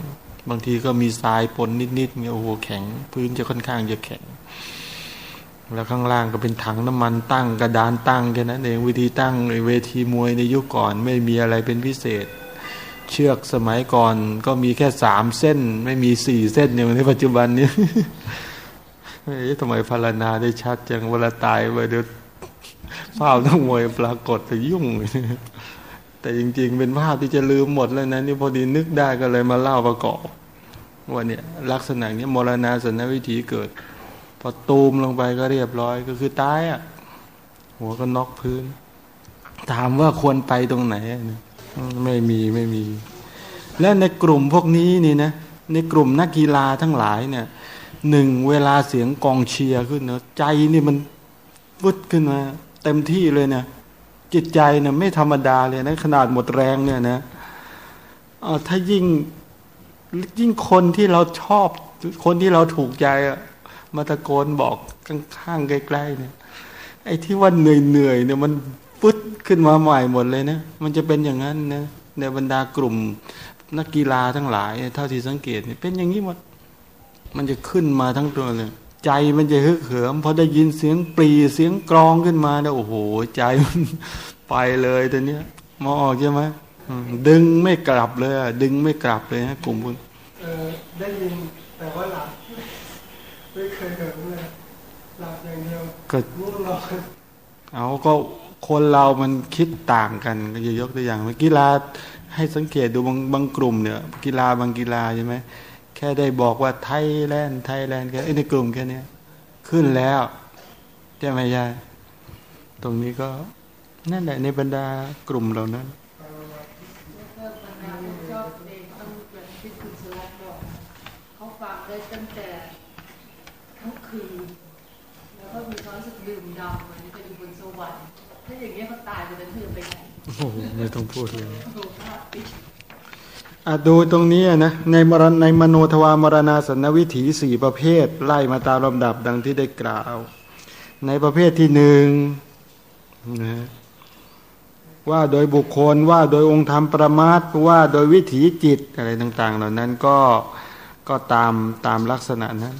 [SPEAKER 1] บางทีก็มีทรายปนนิดๆเนี่ยโอ้โหแข็ง พื้นจะค่อนข้างจะแข็ง แล้วข้างล่างก็เป็นถังน้ำมันตั้งกระดานตั้งแค่นั้นเองวิธีตั้งในเวทีมวยในยุคก่อนไม่มีอะไรเป็นพิเศษ เชือกสมัยก่อนก็มีแค่สามเส้น ไม่มีสี่เส้นอย่างในปัจจุบันนี้ เฮ้ยทำไมพารณาได้ชัดจังเวลาตายไปเดี๋ยวภาพต้องมวยปรากฏไปยุ่ง แต่จริง ๆ เป็นภาพที่จะลืมหมดแล้วนะนี่พอดีนึกได้ก็เลยมาเล่าประกอบว่าเนี่ยลักษณะนี้มรณาสันวิถีเกิด พอตูมลงไปก็เรียบร้อยก็คือตายอะ หัวก็น็อกพื้น ถามว่าควรไปตรงไหนไม่มีไม่มี และในกลุ่มพวกนี้นี่นะในกลุ่มนักกีฬาทั้งหลายเนี่ย หนึ่งเวลาเสียงกองเชียร์ขึ้นเนะใจนี่มันวุดขึ้นมาเต็มที่เลยเนะจิตใจเนี่ยไม่ธรรมดาเลยนะขนาดหมดแรงเนี่ยนะถ้ายิ่งยิ่งคนที่เราชอบคนที่เราถูกใจอะมาตะโกนบอกข้างๆใกล้ๆเนี่ย ไอ้ที่ว่าเหนื่อยๆเนี่ยมันฟุดขึ้นมาใหม่หมดเลยนะมันจะเป็นอย่างนั้นนะในบรรดากลุ่มนักกีฬาทั้งหลาย เท่าที่สังเกตเนี่ยเป็นอย่างนี้หมด มันจะขึ้นมาทั้งตัวเลยใจมันจะฮึกเหิมพอได้ยินเสียงปรีเสียงกรองขึ้นมาเนี่ยโอ้โห ใจมันไปเลยตัวเนี้ยมองออกใช่ไหมดึงไม่กลับเลยดึงไม่กลับเลยฮะกลุ่มคุณ
[SPEAKER 3] ได้ยินแต่ว่าหลับไม่เคยเหิมเลยหลับอย่างเดียวก็ง่วงนอน
[SPEAKER 1] เอาก็คนเรามันคิดต่างกันก็จะยกตัวอย่างเมื่อกีฬาให้สังเกตดูบางบางกลุ่มเนี่ย กีฬาบางกีฬาใช่ไหม แค่ได้บอกว่า Thailand Thailand แค่ในกลุ่มแค่นี้ขึ้นแล้วใช่ไหมยายตรงนี้ก็นั่นแหละในบรรดากลุ่มเหล่านั้น
[SPEAKER 2] เขาฟังได้ตั้งแต่ทั้งคืนแล้วก็มีความรู้สึกดื่มดำเหมือนจะอยู่บนสวรรค์ถ้าอย่างเงี้ยเขาตายไปแล้วเธอไปไหนโอ้
[SPEAKER 1] ไม่ต้องพูดเลย ดูตรงนี้นะในมรในมโนทวามรณาสนวิถีสี่ประเภท ไล่มาตามลำดับดังที่ได้กล่าว ในประเภทที่หนึ่งนะว่าโดยบุคคลว่าโดยองค์ธรรมประมาทว่าโดยวิถีจิตอะไรต่าง ๆ เหล่านั้นก็ก็ตามตามลักษณะนั้น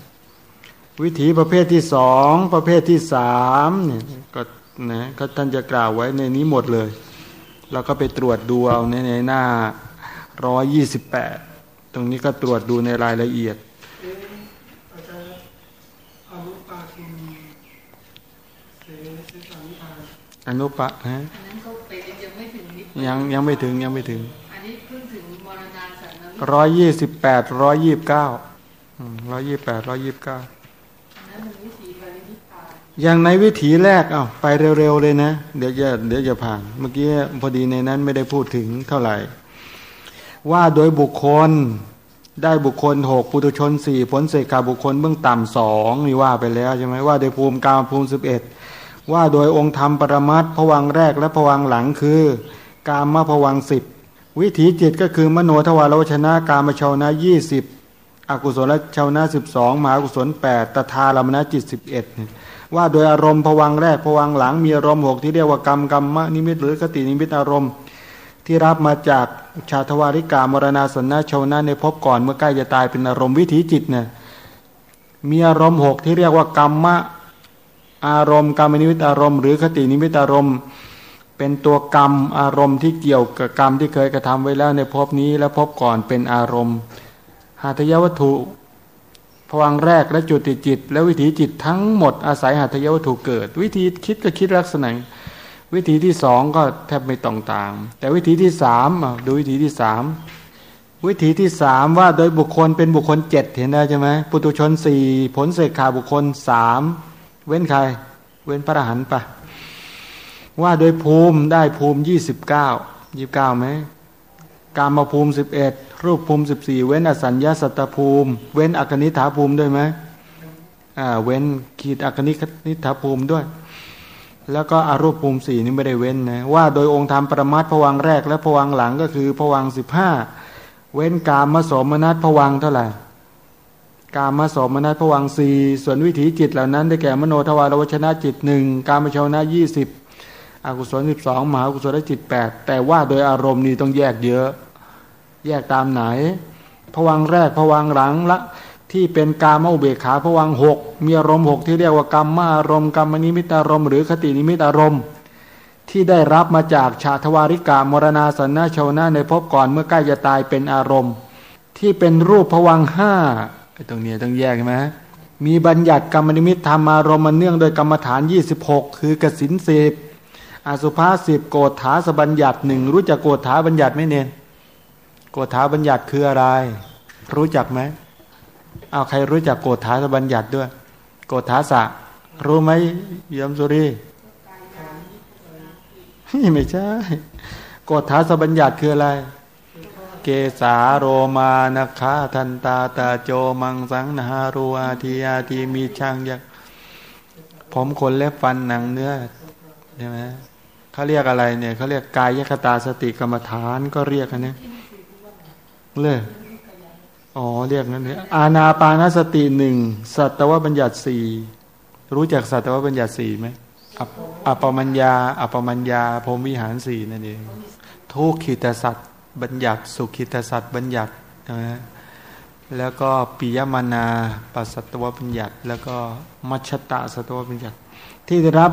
[SPEAKER 1] วิถีประเภทที่สองประเภทที่สามเนี่ยก็นะก็ท่านจะกล่าวไว้ในนี้หมดเลยเราก็ไปตรวจดูเอาในในหน้า ร้อยยี่สิบแปดตรงนี้ก็ตรวจดูในรายละเอียดอนุปะฮะยังยังไม่ถึงยังไม่ถึงอันนี้เพิ่งถึงมรณาสันร้อยยี่สิบแปดร้อยยี่บเก้าร้อยยี่แปดร้อยยี่บเก้าอย่างในวิถีแรกเอาไปเร็วๆเลยนะ เดี๋ยวจะเดี๋ยวจะผ่าน เมื่อกี้พอดีในนั้นไม่ได้พูดถึงเท่าไหร่ ว่าโดยบุคคลได้บุคคลหกปุตุชนสี่ผลเสกขาบุคคลเบื้องต่ำสองนี่ว่าไปแล้วใช่ไหมว่าโดยภูมิกามภูมิสิบเอ็ดว่าโดยองค์ธรรมปรมัตผวังแรกและผวังหลังคือกามมาผวังสิบวิถีจิตก็คือมโนทวารวชนะกามชาวนะยี่สิบอกุศลชาวนะสิบสองมหากุศลแปดตถาลมนะจิตสิบเอ็ดว่าโดยอารมณ์ผวังแรกผวังหลังมีอารมณ์หกที่เรียกว่ากรรมกรรมนิมิตหรือคตินิมิตอารมณ์ ที่รับมาจากชาทวาริกามรณาสนะชาวนะในภพก่อนเมื่อใกล้จะตายเป็นอารมณ์วิถีจิตเนี่ยมีอารมณ์หกที่เรียกว่ากรรมะอารมณ์กรรมนิมิตอารมณ์หรือคตินิมิตอารมณ์ เป็นตัวกรรมอารมณ์ที่เกี่ยวกับกรรมที่เคยกระทำไว้แล้วในภพนี้และภพก่อนเป็นอารมณ์หาทยวัตถุพวังแรกและจุติจิต และวิถีจิตทั้งหมดอาศัยหัตถยวัตถุเกิด วิธีคิดก็คิดลักษณะ วิธีที่สองก็แทบไม่ต้องต่างแต่วิธีที่สามดูวิธีที่สามวิธีที่สามว่าโดยบุคคลเป็นบุคคลเจ็ดเห็นได้ใช่ไหมปุตุชนสี่ผลเสกขาบุคคลสามเว้นใคร เว้นพระอรหันต์ปะว่าโดยภูมิได้ภูมิยี่สิบเก้ายี่บเก้าไหมกามาภูมิสิบเอ็ดรูปภูมิสิบสี่เว้นอสัญญาสัตตภูมิ เว้นอกนิฐาภูมิด้วยไหมอ่าเว้นขีดอกนิฐาภูมิด้วย แล้วก็อารูปภูมิสี่นี่ไม่ได้เว้นนะว่าโดยองค์ธรรมประมัตผวังแรกและผวังหลังก็คือผวังสิบห้าเว้นกามมสมนัตผวังเท่าไหร่กามมสมนัตผวังสี่ส่วนวิถีจิตเหล่านั้น ได้แก่มโนทวารวชนะจิตหนึ่งกามชาวนะยี่สิบอกุศลสิบสองมหากุศลจิตแปดแต่ว่าโดยอารมณ์นี้ต้องแยกเยอะ แยกตามไหนผวังแรกผวังหลังละ ที่เป็นกามอุเบกขาผวังหกมีอารมณ์หกที่เรียกว่ากรรมมาอารมณ์กรรมนิมิตอารมณ์หรือคตินิมิตอารมณ์ที่ได้รับมาจากชาทวาริกามรณาสันนาชาวนาในภพก่อนเมื่อใกล้จะตายเป็นอารมณ์ ที่เป็นรูปผวังห้าตรงนี้ต้องแยกใช่ไหมมีบัญญัติกรรมนิมิตธรรมารมณ์เนื่องโดยกรรมฐาน 26 คือกสินสิบอสุภาสิบโกฏฐาสบัญญัติหนึ่งรู้จักโกฏฐาบัญญัติไหมเนนโกฏฐาบัญญัติคืออะไร รู้จักไหม เอาใครรู้จักโกฏฐาบัญญัติด้วย โกฏฐาสะ รู้ไหมยมสุรีไม่ใช่โกฏฐาสบัญญัติคืออะไร เกสาโรมานะคะทันตาตาโจมังสังนารูอาทีอาทีมีช่างยักผมขนเล็บฟันหนังเนื้อใช่ไหมเขาเรียกอะไรเนี่ยเขาเรียกกายยคตาสติกรรมฐานก็เรียกกันเนี่ยเลย อ๋อเรียกนั้นเนี่ยอาณาปานสติหนึ่งสัตวบัญญัติสี่รู้จักสัตวบัญญัติสี่ไหมอัปปมัญญาอัปปมัญญาพรมวิหารสี่นั่นเองทุกขิตสัตบัญญัติ สุขิตสัตบัญญัตินะแล้วก็ปิยมานาปัสสตวบัญญัติ แล้วก็มัชตะสัตวบัญญัติ ที่ได้รับ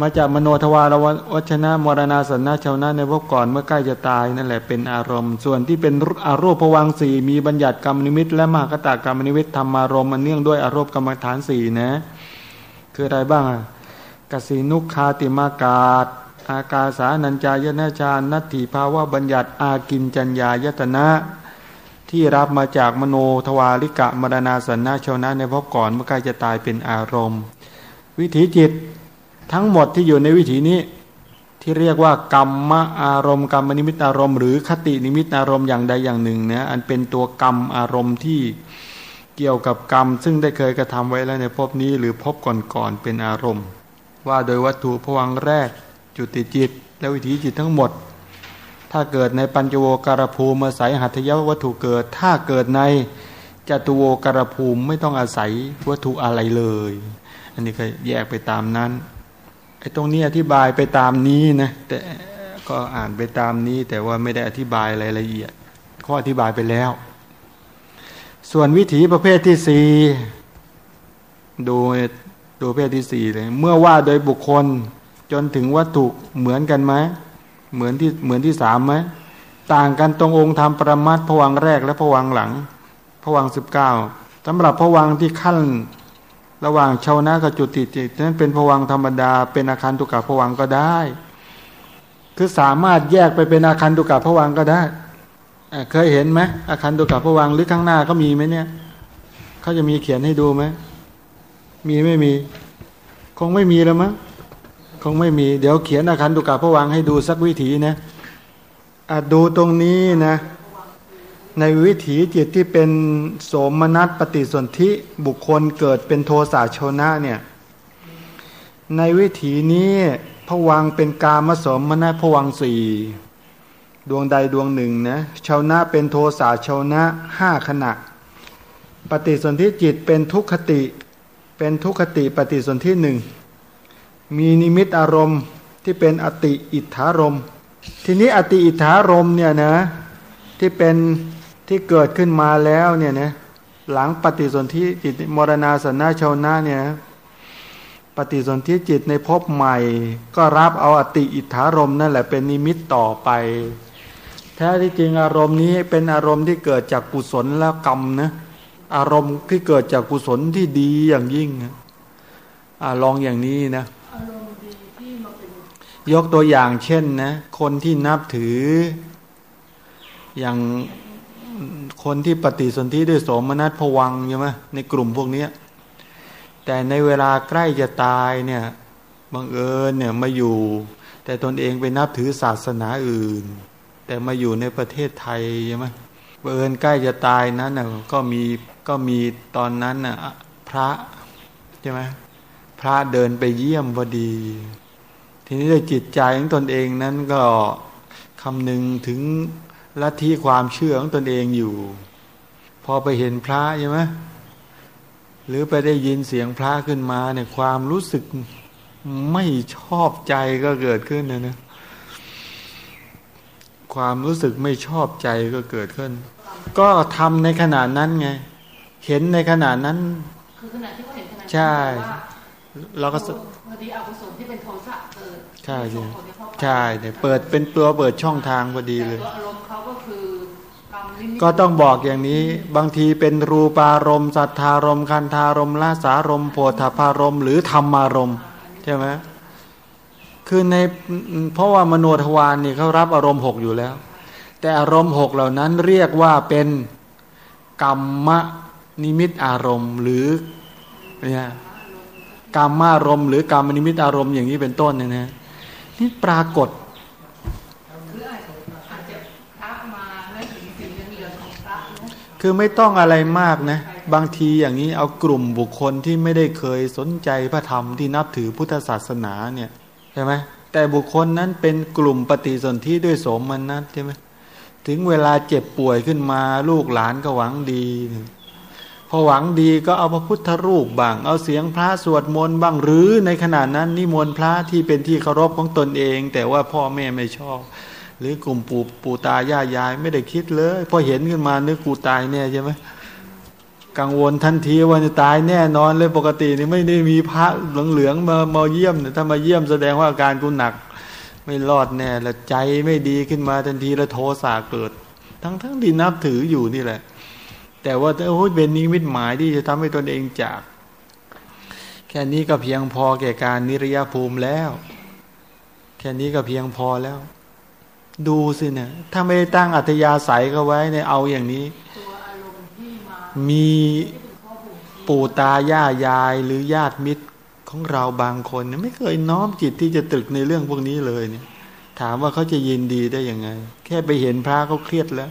[SPEAKER 1] มาจากมโนทวารวัชนะมรณาสันนาชาวนาในพวกก่อนเมื่อใกล้จะตายนั่นแหละเป็นอารมณ์ ส่วนที่เป็นอารมณ์ผวังสี่มีบัญญัติกรรมนิมิต และมหากตากรรมนิมิตธรรมารมณ์มันเนื่องด้วยอารมณ์กรรมฐานสี่นะ คืออะไรบ้างอะกสินุคาติมากาศ อากาสานัญจายนาชานัตถิภาวะบัญญัติอากินจัญญายตนะ ที่รับมาจากมโนทวาริกะมรณาสันนาชาวนาในพบก่อนเมื่อใกล้จะตายเป็นอารมณ์ วิถีจิต ทั้งหมดที่อยู่ในวิถีนี้ ที่เรียกว่ากรรมอารมณ์กรรมนิมิตอารมณ์หรือคตินิมิตอารมณ์อย่างใดอย่างหนึ่งนะอันเป็นตัวกรรมอารมณ์ที่เกี่ยวกับกรรม ซึ่งได้เคยกระทำไว้แล้วในภพนี้หรือภพก่อนๆเป็นอารมณ์ ว่าโดยวัตถุพวังแรก จุติจิต และวิถีจิตทั้งหมด ถ้าเกิดในปัญจโวการภูมิอาศัยหัตถยวัตถุเกิด ถ้าเกิดในจตุโวการภูมิไม่ต้องอาศัยวัตถุอะไรเลย อันนี้ก็แยกไปตามนั้น ไอ้ตรงนี้อธิบายไปตามนี้นะแต่ก็อ่านไปตามนี้ แต่ว่าไม่ได้อธิบายรายละเอียด ข้ออธิบายไปแล้ว ส่วนวิถีประเภทที่สี่ดูดูประเภทที่สี่เลย เมื่อว่าโดยบุคคลจนถึงวัตถุเหมือนกันไหมเหมือนที่เหมือนที่สามไหมต่างกันตรงองค์ธรรมประมัดผวังแรกและผวังหลังผวังสิบเก้าสำหรับผวังที่ขั้น ระหว่างชาวนากับจุติจิตนั้นเป็นผวังธรรมดา เป็นอาคารตุกะผวังก็ได้ คือสามารถแยกไปเป็นอาคารตุกะผวังก็ได้เคยเห็นไหมอาคารตุกะผวังหรือข้างหน้าก็มีไหมเนี่ยเขาจะมีเขียนให้ดูไหมมีไม่มี คงไม่มีแล้วมั้งคงไม่มี เดี๋ยวเขียนอาคารตุกะผวังให้ดูสักวิถีนะอาจดูตรงนี้นะ ในวิถีจิตที่เป็นโสมนัสปฏิสนธิบุคคลเกิดเป็นโทสะโชนะเนี่ยในวิถีนี้ผวังเป็นกามสมนัสผวังสี่ดวงใดดวงหนึ่งนะชาวนะเป็นโทสะชาวนะห้าขณะ ปฏิสนธิจิตเป็นทุกขติ เป็นทุกขติปฏิสนธิหนึ่งมีนิมิตอารมณ์ที่เป็นอติอิทธารมทีนี้อติอิทธารมเนี่ยนะที่เป็น ที่เกิดขึ้นมาแล้วเนี่ยนะหลังปฏิสนธิจิตมรณาสนาชาวนะเนี่ยปฏิสนธิจิตในภพใหม่ ก็รับเอาอติอิทธารมนั่นแหละเป็นนิมิตต่อไปแท้ที่จริงอารมณ์นี้เป็นอารมณ์ที่เกิดจากกุศลและกรรมนะอารมณ์ที่เกิดจากกุศลที่ดีอย่างยิ่งอลองอย่างนี้นะยกตัวอย่างเช่นนะคนที่นับถืออย่าง คนที่ปฏิสนธิด้วยโสมนัสผวังใช่ไหมในกลุ่มพวกนี้แต่ในเวลาใกล้จะตายเนี่ยบังเอิญเนี่ยมาอยู่ แต่ตนเองไปนับถือศาสนาอื่น แต่มาอยู่ในประเทศไทยใช่ไหมบังเอิญใกล้จะตายนั้นน่ะก็มีก็มีตอนนั้นน่ะพระใช่ไหมพระเดินไปเยี่ยมพอดี ทีนี้ด้วยจิตใจของตนเองนั้นก็คำนึงถึง ลัทธิความเชื่อของตนเองอยู่ พอไปเห็นพระใช่ไหมหรือไปได้ยินเสียงพระขึ้นมาเนี่ยความรู้สึกไม่ชอบใจก็เกิดขึ้นนะนะความรู้สึกไม่ชอบใจก็เกิดขึ้น ก็ทำในขนาดนั้นไง เห็นในขนาดนั้น
[SPEAKER 2] คือขนาดที่เขาเห็นขนาด
[SPEAKER 1] ใช่ เราก็
[SPEAKER 2] พอดีอกุศลที่เป็นโทสะเกิด
[SPEAKER 1] ใช่ใช่ใช่เนี่ยเปิดเป็นตัวเปิดช่องทางพอดีเลย
[SPEAKER 2] อารมณ์เขาก็คือ
[SPEAKER 1] ก็ต้องบอกอย่างนี้บางทีเป็นรูปารมณ์สัทธารมคันธารมลาสารมโพธพารมหรือธรรมารมใช่ไหมคือในเพราะว่ามโนทวารนี่เขารับอารมณ์หกอยู่แล้ว แต่อารมณ์หกเหล่านั้นเรียกว่าเป็นกรรมนิมิตอารมณ์ หรือเนี่ยกรรมารมณ์ หรือกรรมนิมิตอารมณ์อย่างนี้เป็นต้นเนี่ยนะ นี่ปรากฏคือไม่ต้องอะไรมากนะ บางทีอย่างนี้เอากลุ่มบุคคลที่ไม่ได้เคยสนใจพระธรรมที่นับถือพุทธศาสนาเนี่ยใช่ไหมแต่บุคคลนั้นเป็นกลุ่มปฏิสนธิด้วยสมมันนัใช่ไหมถึงเวลาเจ็บป่วยขึ้นมาลูกหลานก็หวังดี อหวังดีก็เอาพระพุทธรูปบ้าง เอาเสียงพระสวดมนต์บ้างหรือในขณะนั้นนิมนต์พระที่เป็นที่เคารพของตนเอง แต่ว่าพ่อแม่ไม่ชอบ หรือกลุ่มปู่ปู่ตายายายไม่ได้คิดเลยพอเห็นขึ้นมานึกกูตายแน่ใช่ไหมกังวลทันทีว่าจะตายแน่นอนเลยปกตินี่ไม่ได้มีพระเหลืองๆมามาเยี่ยมถ้ามาเยี่ยมแสดงว่าอาการกูหนัก ไม่รอดแน่แล้วใจไม่ดีขึ้นมาทันทีแล้วโทสะเกิด ทั้งทั้งที่นับถืออยู่นี่แหละ แต่ว่าโอ้ยเป็นนิมิตหมายที่จะทำให้ตนเองจาก แค่นี้ก็เพียงพอแก่การนิรยภูมิแล้ว แค่นี้ก็เพียงพอแล้ว ดูสิเนี่ยถ้าไม่ได้ตั้งอัธยาศัยก็ไว้ในเอาอย่างนี้ มีปู่ตาย่ายายหรือญาติมิตรของเราบางคนเนี่ยไม่เคยน้อมจิตที่จะตรึกในเรื่องพวกนี้เลยเนี่ย ถามว่าเขาจะยินดีได้ยังไง แค่ไปเห็นพระเขาเครียดแล้ว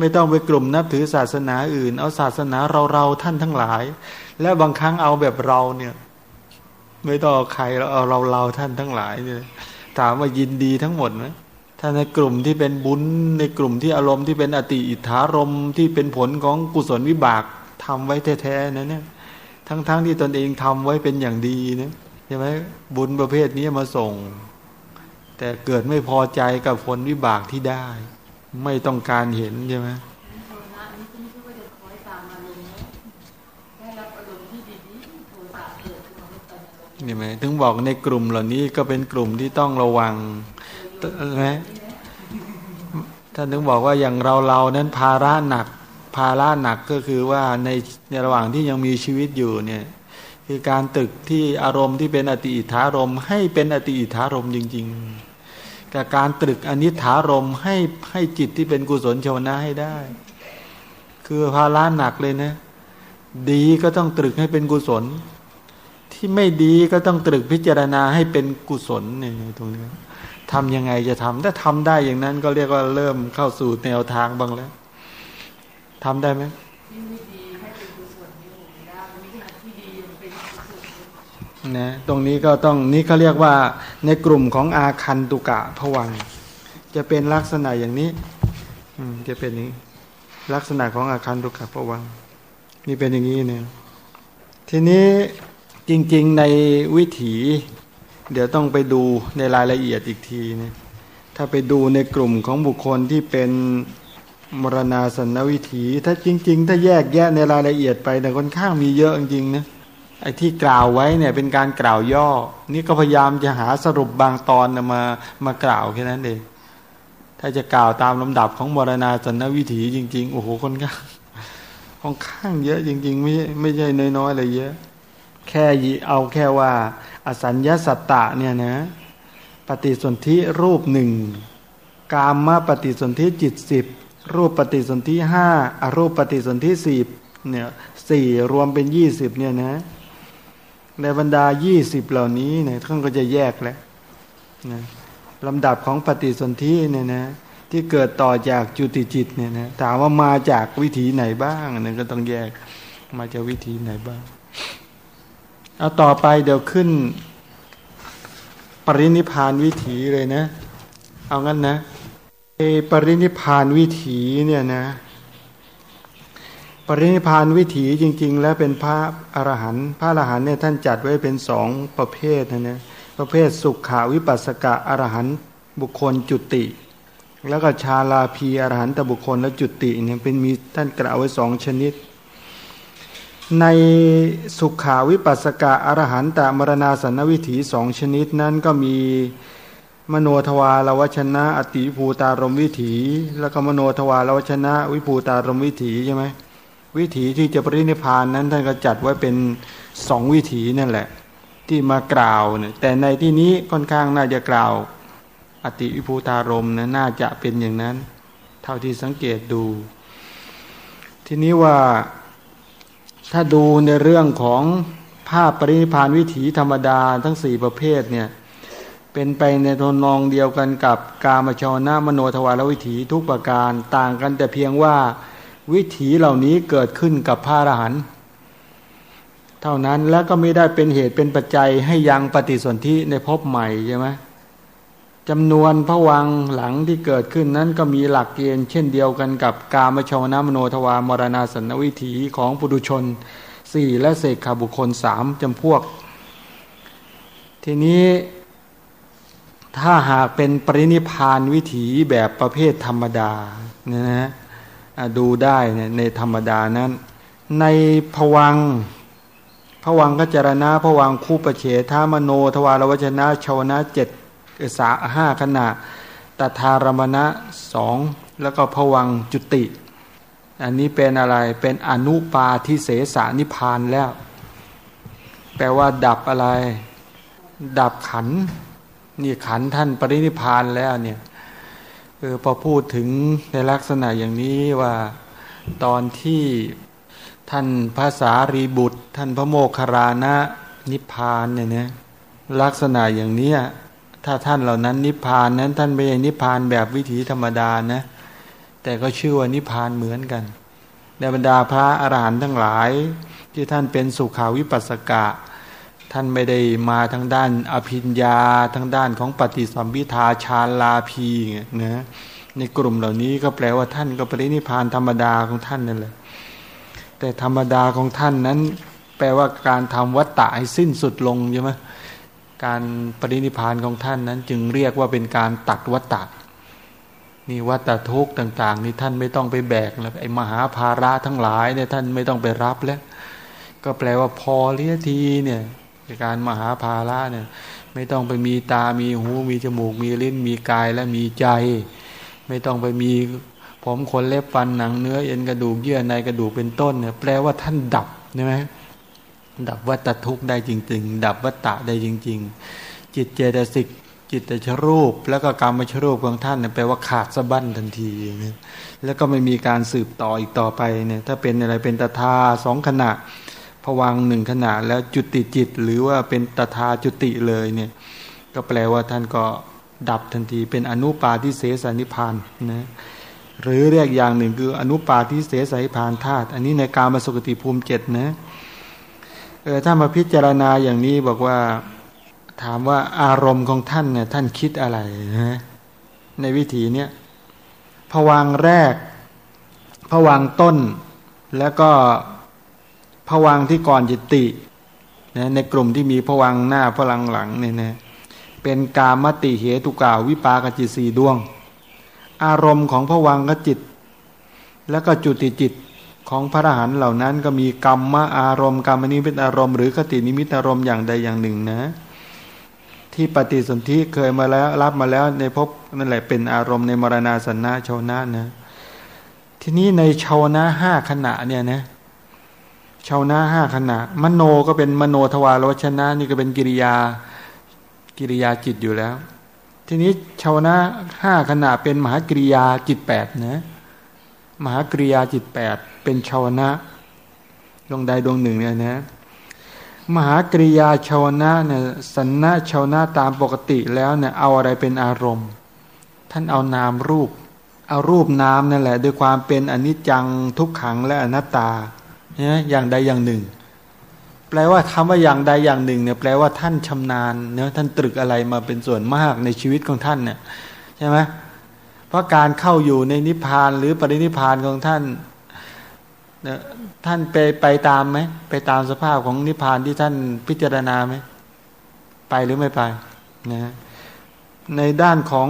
[SPEAKER 1] ไม่ต้องไปกลุ่มนับถือศาสนาอื่น เอาศาสนาเราเราท่านทั้งหลาย และบางครั้งเอาแบบเราเนี่ย ไม่ต้องใครเราเอาเราเราท่านทั้งหลายเนี่ยถามว่ายินดีทั้งหมดไหมถ้าในกลุ่มที่เป็นบุญในกลุ่มที่อารมณ์ที่เป็นอติอิทธารมที่เป็นผลของกุศลวิบากทำไว้แท้ๆนะเนี่ย ทั้งๆทที่ตนเองทำไว้เป็นอย่างดีนะใช่ไหมบุญประเภทนี้มาส่ง แต่เกิดไม่พอใจกับผลวิบากที่ได้ ไม่ต้องการเห็นใช่ไหมนี่ไหมถึงบอกในกลุ่มเหล่านี้ก็เป็นกลุ่มที่ต้องระวังนะท่านถึงบอกว่าอย่างเราเรานั้นภาระหนัก ภาระหนักก็คือว่าในในระหว่างที่ยังมีชีวิตอยู่เนี่ยคือการตึกที่อารมณ์ที่เป็นอติอิทธารมให้เป็นอติอิทธารมจริง ๆ กับการตรึกอนิถารมให้ให้จิตที่เป็นกุศลชวนะให้ได้ คือภาระหนักเลยนะ ดีก็ต้องตรึกให้เป็นกุศล ที่ไม่ดีก็ต้องตรึกพิจารณาให้เป็นกุศลเนี่ยตรงนี้ทำยังไงจะทำถ้าทำได้อย่างนั้นก็เรียกว่าเริ่มเข้าสู่แนวทางบ้างแล้วทำได้ไหม นะตรงนี้ก็ต้องนี่เขาเรียกว่าในกลุ่มของอาคันตุกะผวัง จะเป็นลักษณะอย่างนี้อืมจะเป็นนี้ ลักษณะของอาคันตุกะผวัง นี่เป็นอย่างนี้เนี่ยทีนี้จริงๆในวิถี เดี๋ยวต้องไปดูในรายละเอียดอีกทีนะถ้าไปดูในกลุ่มของบุคคลที่เป็นมรณาสันวิถี ถ้าจริง ๆ ถ้าแยกแยะในรายละเอียดไปแต่ค่อนข้างมีเยอะจริงๆนะ ไอ้ที่กล่าวไว้เนี่ยเป็นการกล่าวย่อ นี่ก็พยายามจะหาสรุปบางตอนมามากล่าวแค่นั้นเองถ้าจะกล่าวตามลำดับของมรณาสนวิถีจริงๆโอ้โหค่อนข้างค่อนข้างเยอะจริง ๆ ไม่ไม่ใช่น้อยๆเลยเยอะ แค่เอาแค่ว่า อสัญญาสัตตะเนี่ยนะ ปฏิสนธิรูปหนึ่งกามมาปฏิสนธิจิตสิบรูปปฏิสนธิห้าอรูปปฏิสนธิสิบเนี่ยสี่รวมเป็นยี่สิบเนี่ยนะ ในบรรดายี่สิบเหล่านี้เนี่ยท่านก็จะแยกแล้วนะลำดับของปฏิสนธิเนี่ยนะที่เกิดต่อจากจุติจิตเนี่ยนะถามว่ามาจากวิถีไหนบ้างเนี่ยก็ต้องแยกมาจากวิถีไหนบ้าง เอาต่อไปเดี๋ยวขึ้น ปรินิพานวิถีเลยนะ เอางั้นนะเอปรินิพานวิถีเนี่ยนะ ปรินิพานวิถีจริง ๆ แล้วเป็นพระอรหันต์พระอรหันต์เนี่ยท่านจัดไว้เป็นสองประเภทนะนะประเภทสุขขาวิปัสสกะอรหันต์บุคคลจุติ แล้วก็ชาลาพีอรหันตบุคคลและจุติเนี่ยเป็นมีท่านกล่าวไว้สองชนิด ในสุขขาวิปัสสกะอรหันตมรณาสันวิถีสองชนิดนั้นก็มีมโนทวารวชนะอติภูตารมวิถี แล้วก็มโนทวารวชนะวิภูตารมวิถีใช่ไหม วิถีที่จะปรินิพานนั้นท่านก็จัดไว้เป็นสองวิถีนั่นแหละ ที่มากล่าวเนี่ยแต่ในที่นี้ค่อนข้างน่าจะกล่าว อติวิภูตารมนะน่าจะเป็นอย่างนั้น เท่าที่สังเกตดู ทีนี้ว่าถ้าดูในเรื่องของภาพปรินิพานวิถีธรรมดาทั้งสี่ประเภทเนี่ยเป็นไปในทนนองเดียวกันกับกามชาวนามโนทวารวิถีทุกประการต่างกันแต่เพียงว่า วิถีเหล่านี้เกิดขึ้นกับพระอรหันต์เท่านั้นแล้วก็ไม่ได้เป็นเหตุเป็นปัจจัยให้ยังปฏิสนธิในภพใหม่ใช่ไหมจำนวนพระวังหลังที่เกิดขึ้นนั้นก็มีหลักเกณฑ์เช่นเดียวกันกับกามชวนามโนทวามรณาสันวิถีของปุถุชนสี่และเศษขาบุคคลสามจำพวก ทีนี้ถ้าหากเป็นปรินิพานวิถีแบบประเภทธรรมดาเนะฮะ ดูได้ในธรรมดานั้น ในผวังผวังก็จรณะผวังคู่ประเฉทามโนทวารวจนะชาวนะเจ็ดสาห้าขณะตถารมณะสองแล้วก็ผวังจุติ อันนี้เป็นอะไรเป็นอนุปาทิเสสานิพานแล้ว แปลว่าดับอะไร ดับขันนี่ขันท่านปรินิพานแล้วเนี่ย เออพอพูดถึงในลักษณะอย่างนี้ว่าตอนที่ท่านภาษารีบุตร ท่านพระโมคคารานะนิพพานเนี่ยนะลักษณะอย่างนี้ถ้าท่านเหล่านั้นนิพพานนั้น ท่านไม่ใช่นิพพานแบบวิถีธรรมดานะแต่ก็ชื่อว่านิพพานเหมือนกันในบรรดาพระอรหันต์ทั้งหลายที่ท่านเป็นสุขาวิปัสสกะ ท่านไม่ได้มาทางด้านอภิญญาทางด้านของปฏิสัมพิทาชาลาพีนะในกลุ่มเหล่านี้ก็แปลว่าท่านก็ปรินิพานธรรมดาของท่านนั่นแหละแต่ธรรมดาของท่านนั้น แปลว่าการทำวัตตะให้สิ้นสุดลงใช่ไหมการปรินิพานของท่านนั้น จึงเรียกว่าเป็นการตัดวัตตะนี่วัตตะทุกต่าง ๆ นี่ท่านไม่ต้องไปแบกแล้วไอ้มหาภาระทั้งหลายเนี่ยท่านไม่ต้องไปรับแล้ว ก็แปลว่าพอเลียทีเนี่ย การมหาภาระเนี่ย ไม่ต้องไปมีตา มีหู มีจมูก มีลิ้น มีกายและมีใจ ไม่ต้องไปมีผมขนเล็บฟันหนังเนื้อเอ็นกระดูกเยื่อในกระดูกเป็นต้นเนี่ยแปลว่าท่านดับใช่ไหมดับวัตทุกข์ได้จริง ๆ ดับวัตตะได้จริง ๆ จิตเจตสิกจิตตชรูป แล้วก็กรรมชรูปของท่านเนี่ยแปลว่าขาดสะบั้นทันทีเนี่ยแล้วก็ไม่มีการสืบต่ออีกต่อไปเนี่ยถ้าเป็นอะไรเป็นตถาสองขณะ วังหนึ่งขณะแล้วจุติจิต หรือว่าเป็นตถาจุติเลยเนี่ยก็แปลว่าท่านก็ดับทันทีเป็นอนุปาทิเสสนิพานนะหรือเรียกอย่างหนึ่งคืออนุปาทิเสสายพานธาตุอันนี้ในการมาสุกติภูมิเจ็ดนะเออถ้ามาพิจารณาอย่างนี้บอกว่าถามว่าอารมณ์ของท่านเนี่ยท่านคิดอะไรนะในวิถีเนี้ยผวังแรกผวังต้นแล้วก็ ผวังที่ก่อนจิตตินะในกลุ่มที่มีผวังหน้าผวังหลังเนี่ยนะเป็นกามติเหตุกาววิปากจิตสีดวง อารมณ์ของผวังกจิต แล้วก็จุติจิตของพระอรหันต์เหล่านั้นก็มีกรรมอารมณ์กรรมนิมิตอารมณ์หรือคตินิมิตอารมณ์อย่างใดอย่างหนึ่งนะ ที่ปฏิสนธิเคยมาแล้วรับมาแล้วในภพนั่นแหละเป็นอารมณ์ในมรณาสันนาชาวนานะทีนี้ในชาวนาห้าขณะเนี่ยนะ ชาวนาห้าขณะ มโนก็เป็นมโนทวารวชนะ นี่ก็เป็นกิริยากิริยาจิตอยู่แล้ว ทีนี้ชาวนะห้าขณะเป็นมหากริยาจิตแปดนะมหากริยาจิตแปดเป็นชาวนะดวงใดดวงหนึ่งเนี่ยนะมหากริยาชาวนะเนี่ยสันนะชาวนะตามปกติแล้วเนี่ยเอาอะไรเป็นอารมณ์ ท่านเอานามรูป เอารูปนามนั่นแหละ ด้วยความเป็นอนิจจังทุกขังและอนัตตา นี่ยอย่างใดอย่างหนึ่ง แปลว่าคำว่าอย่างใดอย่างหนึ่งเนี่ยแปลว่าท่านชำนาญเนะท่านตรึกอะไรมาเป็นส่วนมากในชีวิตของท่านเนี่ยใช่ไหมเพราะการเข้าอยู่ในนิพพานหรือปรินิพพานของท่านท่านไปไปตามไหมไปตามสภาพของนิพพานที่ท่านพิจารณาไหมไปหรือไม่ไปนะในด้านของ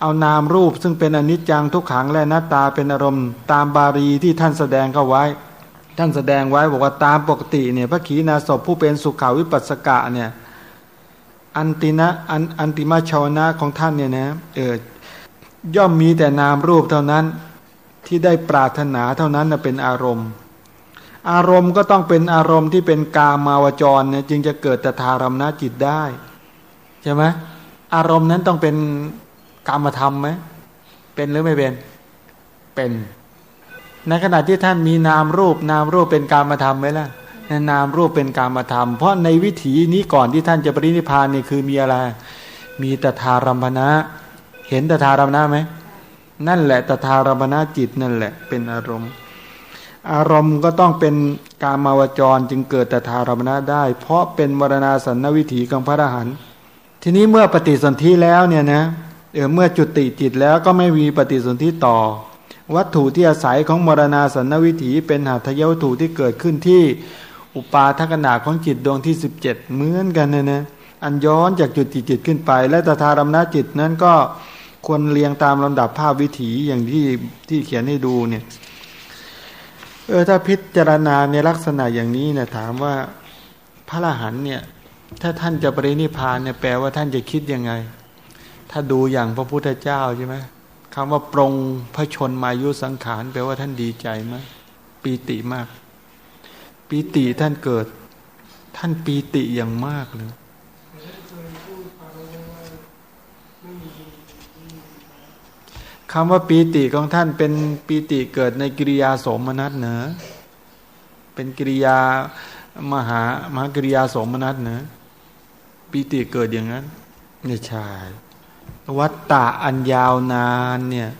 [SPEAKER 1] เอานามรูปซึ่งเป็นอนิจจังทุกขังและหน้าตาเป็นอารมณ์ ตามบาลีที่ท่านแสดงเข้าไว้ ท่านแสดงไว้บอกว่าตามปกติเนี่ยพระขีณาสพผู้เป็นสุขาวิปัสสกะเนี่ยอันตินะอันอันติมาชาวนะของท่านเนี่ยนะเออย่อมมีแต่นามรูปเท่านั้นที่ได้ปรารถนาเท่านั้นเป็นอารมณ์ อารมณ์ก็ต้องเป็นอารมณ์ที่เป็นกามาวจรเนี่ยจึงจะเกิดตถารมณจิตได้ใช่ไหมอารมณ์นั้นต้องเป็นกามธรรมไหมเป็นหรือไม่เป็นเป็น ในขณะที่ท่านมีนามรูป นามรูปเป็นการมธรรมไหมล่ะนามรูปเป็นการมธรรมเพราะในวิถีนี้ก่อนที่ท่านจะปรินิพานนี่คือมีอะไร มีตถารมณะเห็นตถารมณะไหมนั่นแหละตถารมณจิตนั่นแหละเป็นอารมณ์ อารมณ์ก็ต้องเป็นกามาวจรจึงเกิดตถารมณะได้ เพราะเป็นวรณาสันนวิถีของพระอรหันต์ทีนี้เมื่อปฏิสนธิแล้วเนี่ยนะเออเมื่อจุติจิตแล้วก็ไม่มีปฏิสนธิต่อ วัตถุที่อาศัยของมรณาสันนวิถี เป็นหัตถยวัตถุที่เกิดขึ้นที่อุปาทกนาของจิตดวงที่สิบเจ็ดเหมือนกันนะนะอันย้อนจากจุดจิตจิตขึ้นไป และตถารมณจิตนั้นก็ควรเรียงตามลำดับภาพวิถีอย่างที่ที่เขียนให้ดูเนี่ยเออถ้าพิจารณาในลักษณะอย่างนี้เนี่ยถามว่าพระอรหันเนี่ยถ้าท่านจะปรินิพานเนี่ยแปลว่าท่านจะคิดยังไง ถ้าดูอย่างพระพุทธเจ้าใช่ไหม คำว่าปรงพระชนมายุสังขารแปลว่าท่านดีใจไหมปีติมาก ปีติท่านเกิด ท่านปีติอย่างมากเลยคำว่าปีติของท่านเป็นปีติเกิดในกิริยาสมนัตเนอเป็นกิริยามหามหากริยาสมนัตเนอปีติเกิดอย่างนั้นไม่ใช่ วัตตะอันยาวนานเนี่ย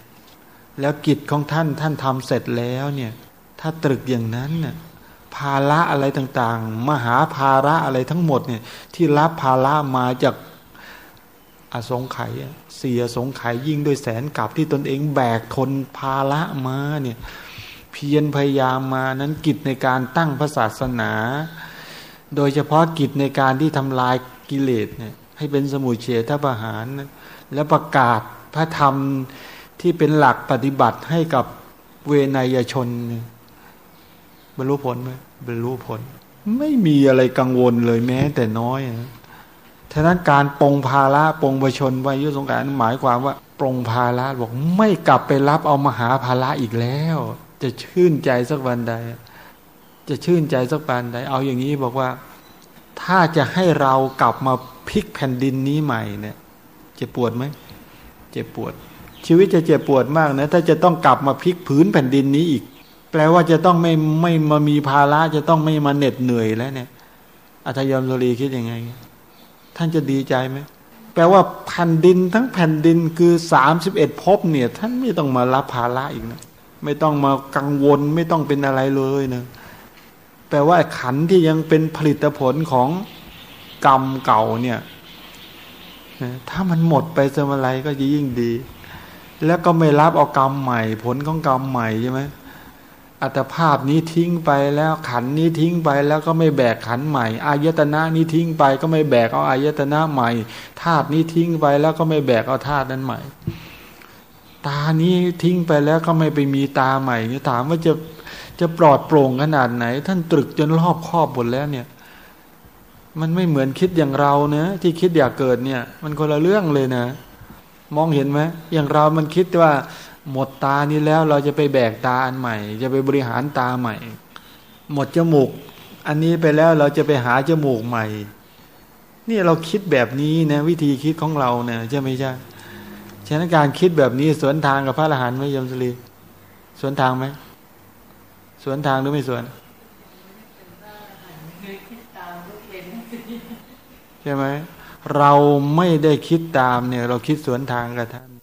[SPEAKER 1] แล้วกิจของท่านท่านทำเสร็จแล้วเนี่ยถ้าตรึกอย่างนั้นเนี่ยภาระอะไรต่างๆ มหาภาระอะไรทั้งหมดเนี่ยที่รับภาระมาจากอสงไขยเสียสงไขยยิ่งด้วยแสนกับที่ตนเองแบกทนภาระมาเนี่ยเพียรพยายามมานั้นกิจในการตั้งพระศาสนา โดยเฉพาะกิจในการที่ทำลายกิเลสเนี่ยให้เป็นสมุเฉทประหาร และประกาศพระธรรมที่เป็นหลักปฏิบัติให้กับเวนยชนบรรลุผลไหมบรรลุผล ไม่มีอะไรกังวลเลยแม้ แต่น้อยนะฉะนั้นการปรงภาระปรงประชนวายุสงการหมายความว่าปรงภาระบอกไม่กลับไปรับเอามหาภาระอีกแล้ว จะชื่นใจสักวันใด จะชื่นใจสักวันใด เอาอย่างนี้บอกว่า ถ้าจะให้เรากลับมาพลิกแผ่นดินนี้ใหม่เนี่ย จะปวดไหมเจ็บปวด ชีวิตจะเจ็บปวดมากนะ ถ้าจะต้องกลับมาพลิกผืนแผ่นดินนี้อีก แปลว่าจะต้องไม่ไม่มามีภาระจะต้องไม่มาเหน็ดเหนื่อยแล้วเนี่ยอัธยมโซรีคิดยังไง ท่านจะดีใจไหมแปลว่าแผ่นดินทั้งแผ่นดินคือสามสิบเอ็ดภพเนี่ย ท่านไม่ต้องมารับภาระอีกนะไม่ต้องมากังวลไม่ต้องเป็นอะไรเลยนะแปลว่าขันที่ยังเป็นผลิตผลของกรรมเก่าเนี่ย ถ้ามันหมดไปจะอะไรก็จะยิ่งดี แล้วก็ไม่รับเอากรรมใหม่ ผลของกรรมใหม่ใช่ไหมอัตภาพนี้ทิ้งไปแล้วขันนี้ทิ้งไปแล้วก็ไม่แบกขันใหม่อายตนะนี้ทิ้งไปก็ไม่แบกเอาอายตนะใหม่ธาตุนี้ทิ้งไปแล้วก็ไม่แบกเอาธาตุนั้นใหม่ ตานี้ทิ้งไปแล้วก็ไม่ไปมีตาใหม่ถามว่าจะจะปลอดโปร่งขนาดไหน ท่านตรึกจนรอบครอบหมดแล้วเนี่ย มันไม่เหมือนคิดอย่างเราเนะที่คิดอยากเกิดเนี่ย มันคนละเรื่องเลยนะ มองเห็นไหมอย่างเรามันคิดว่า หมดตานี้แล้วเราจะไปแบกตาอันใหม่ จะไปบริหารตาใหม่ หมดจมูก อันนี้ไปแล้วเราจะไปหาจมูกใหม่ นี่เราคิดแบบนี้นะวิธีคิดของเราเนี่ยใช่ไหมใช่ฉะนั้นการคิดแบบนี้สวนทางกับพระอรหันต์ไหมยมสุรีสวนทางไหมสวนทางหรือไม่สวน ใช่ไหมเราไม่ได้คิดตามเนี่ย เราคิดสวนทางกับท่าน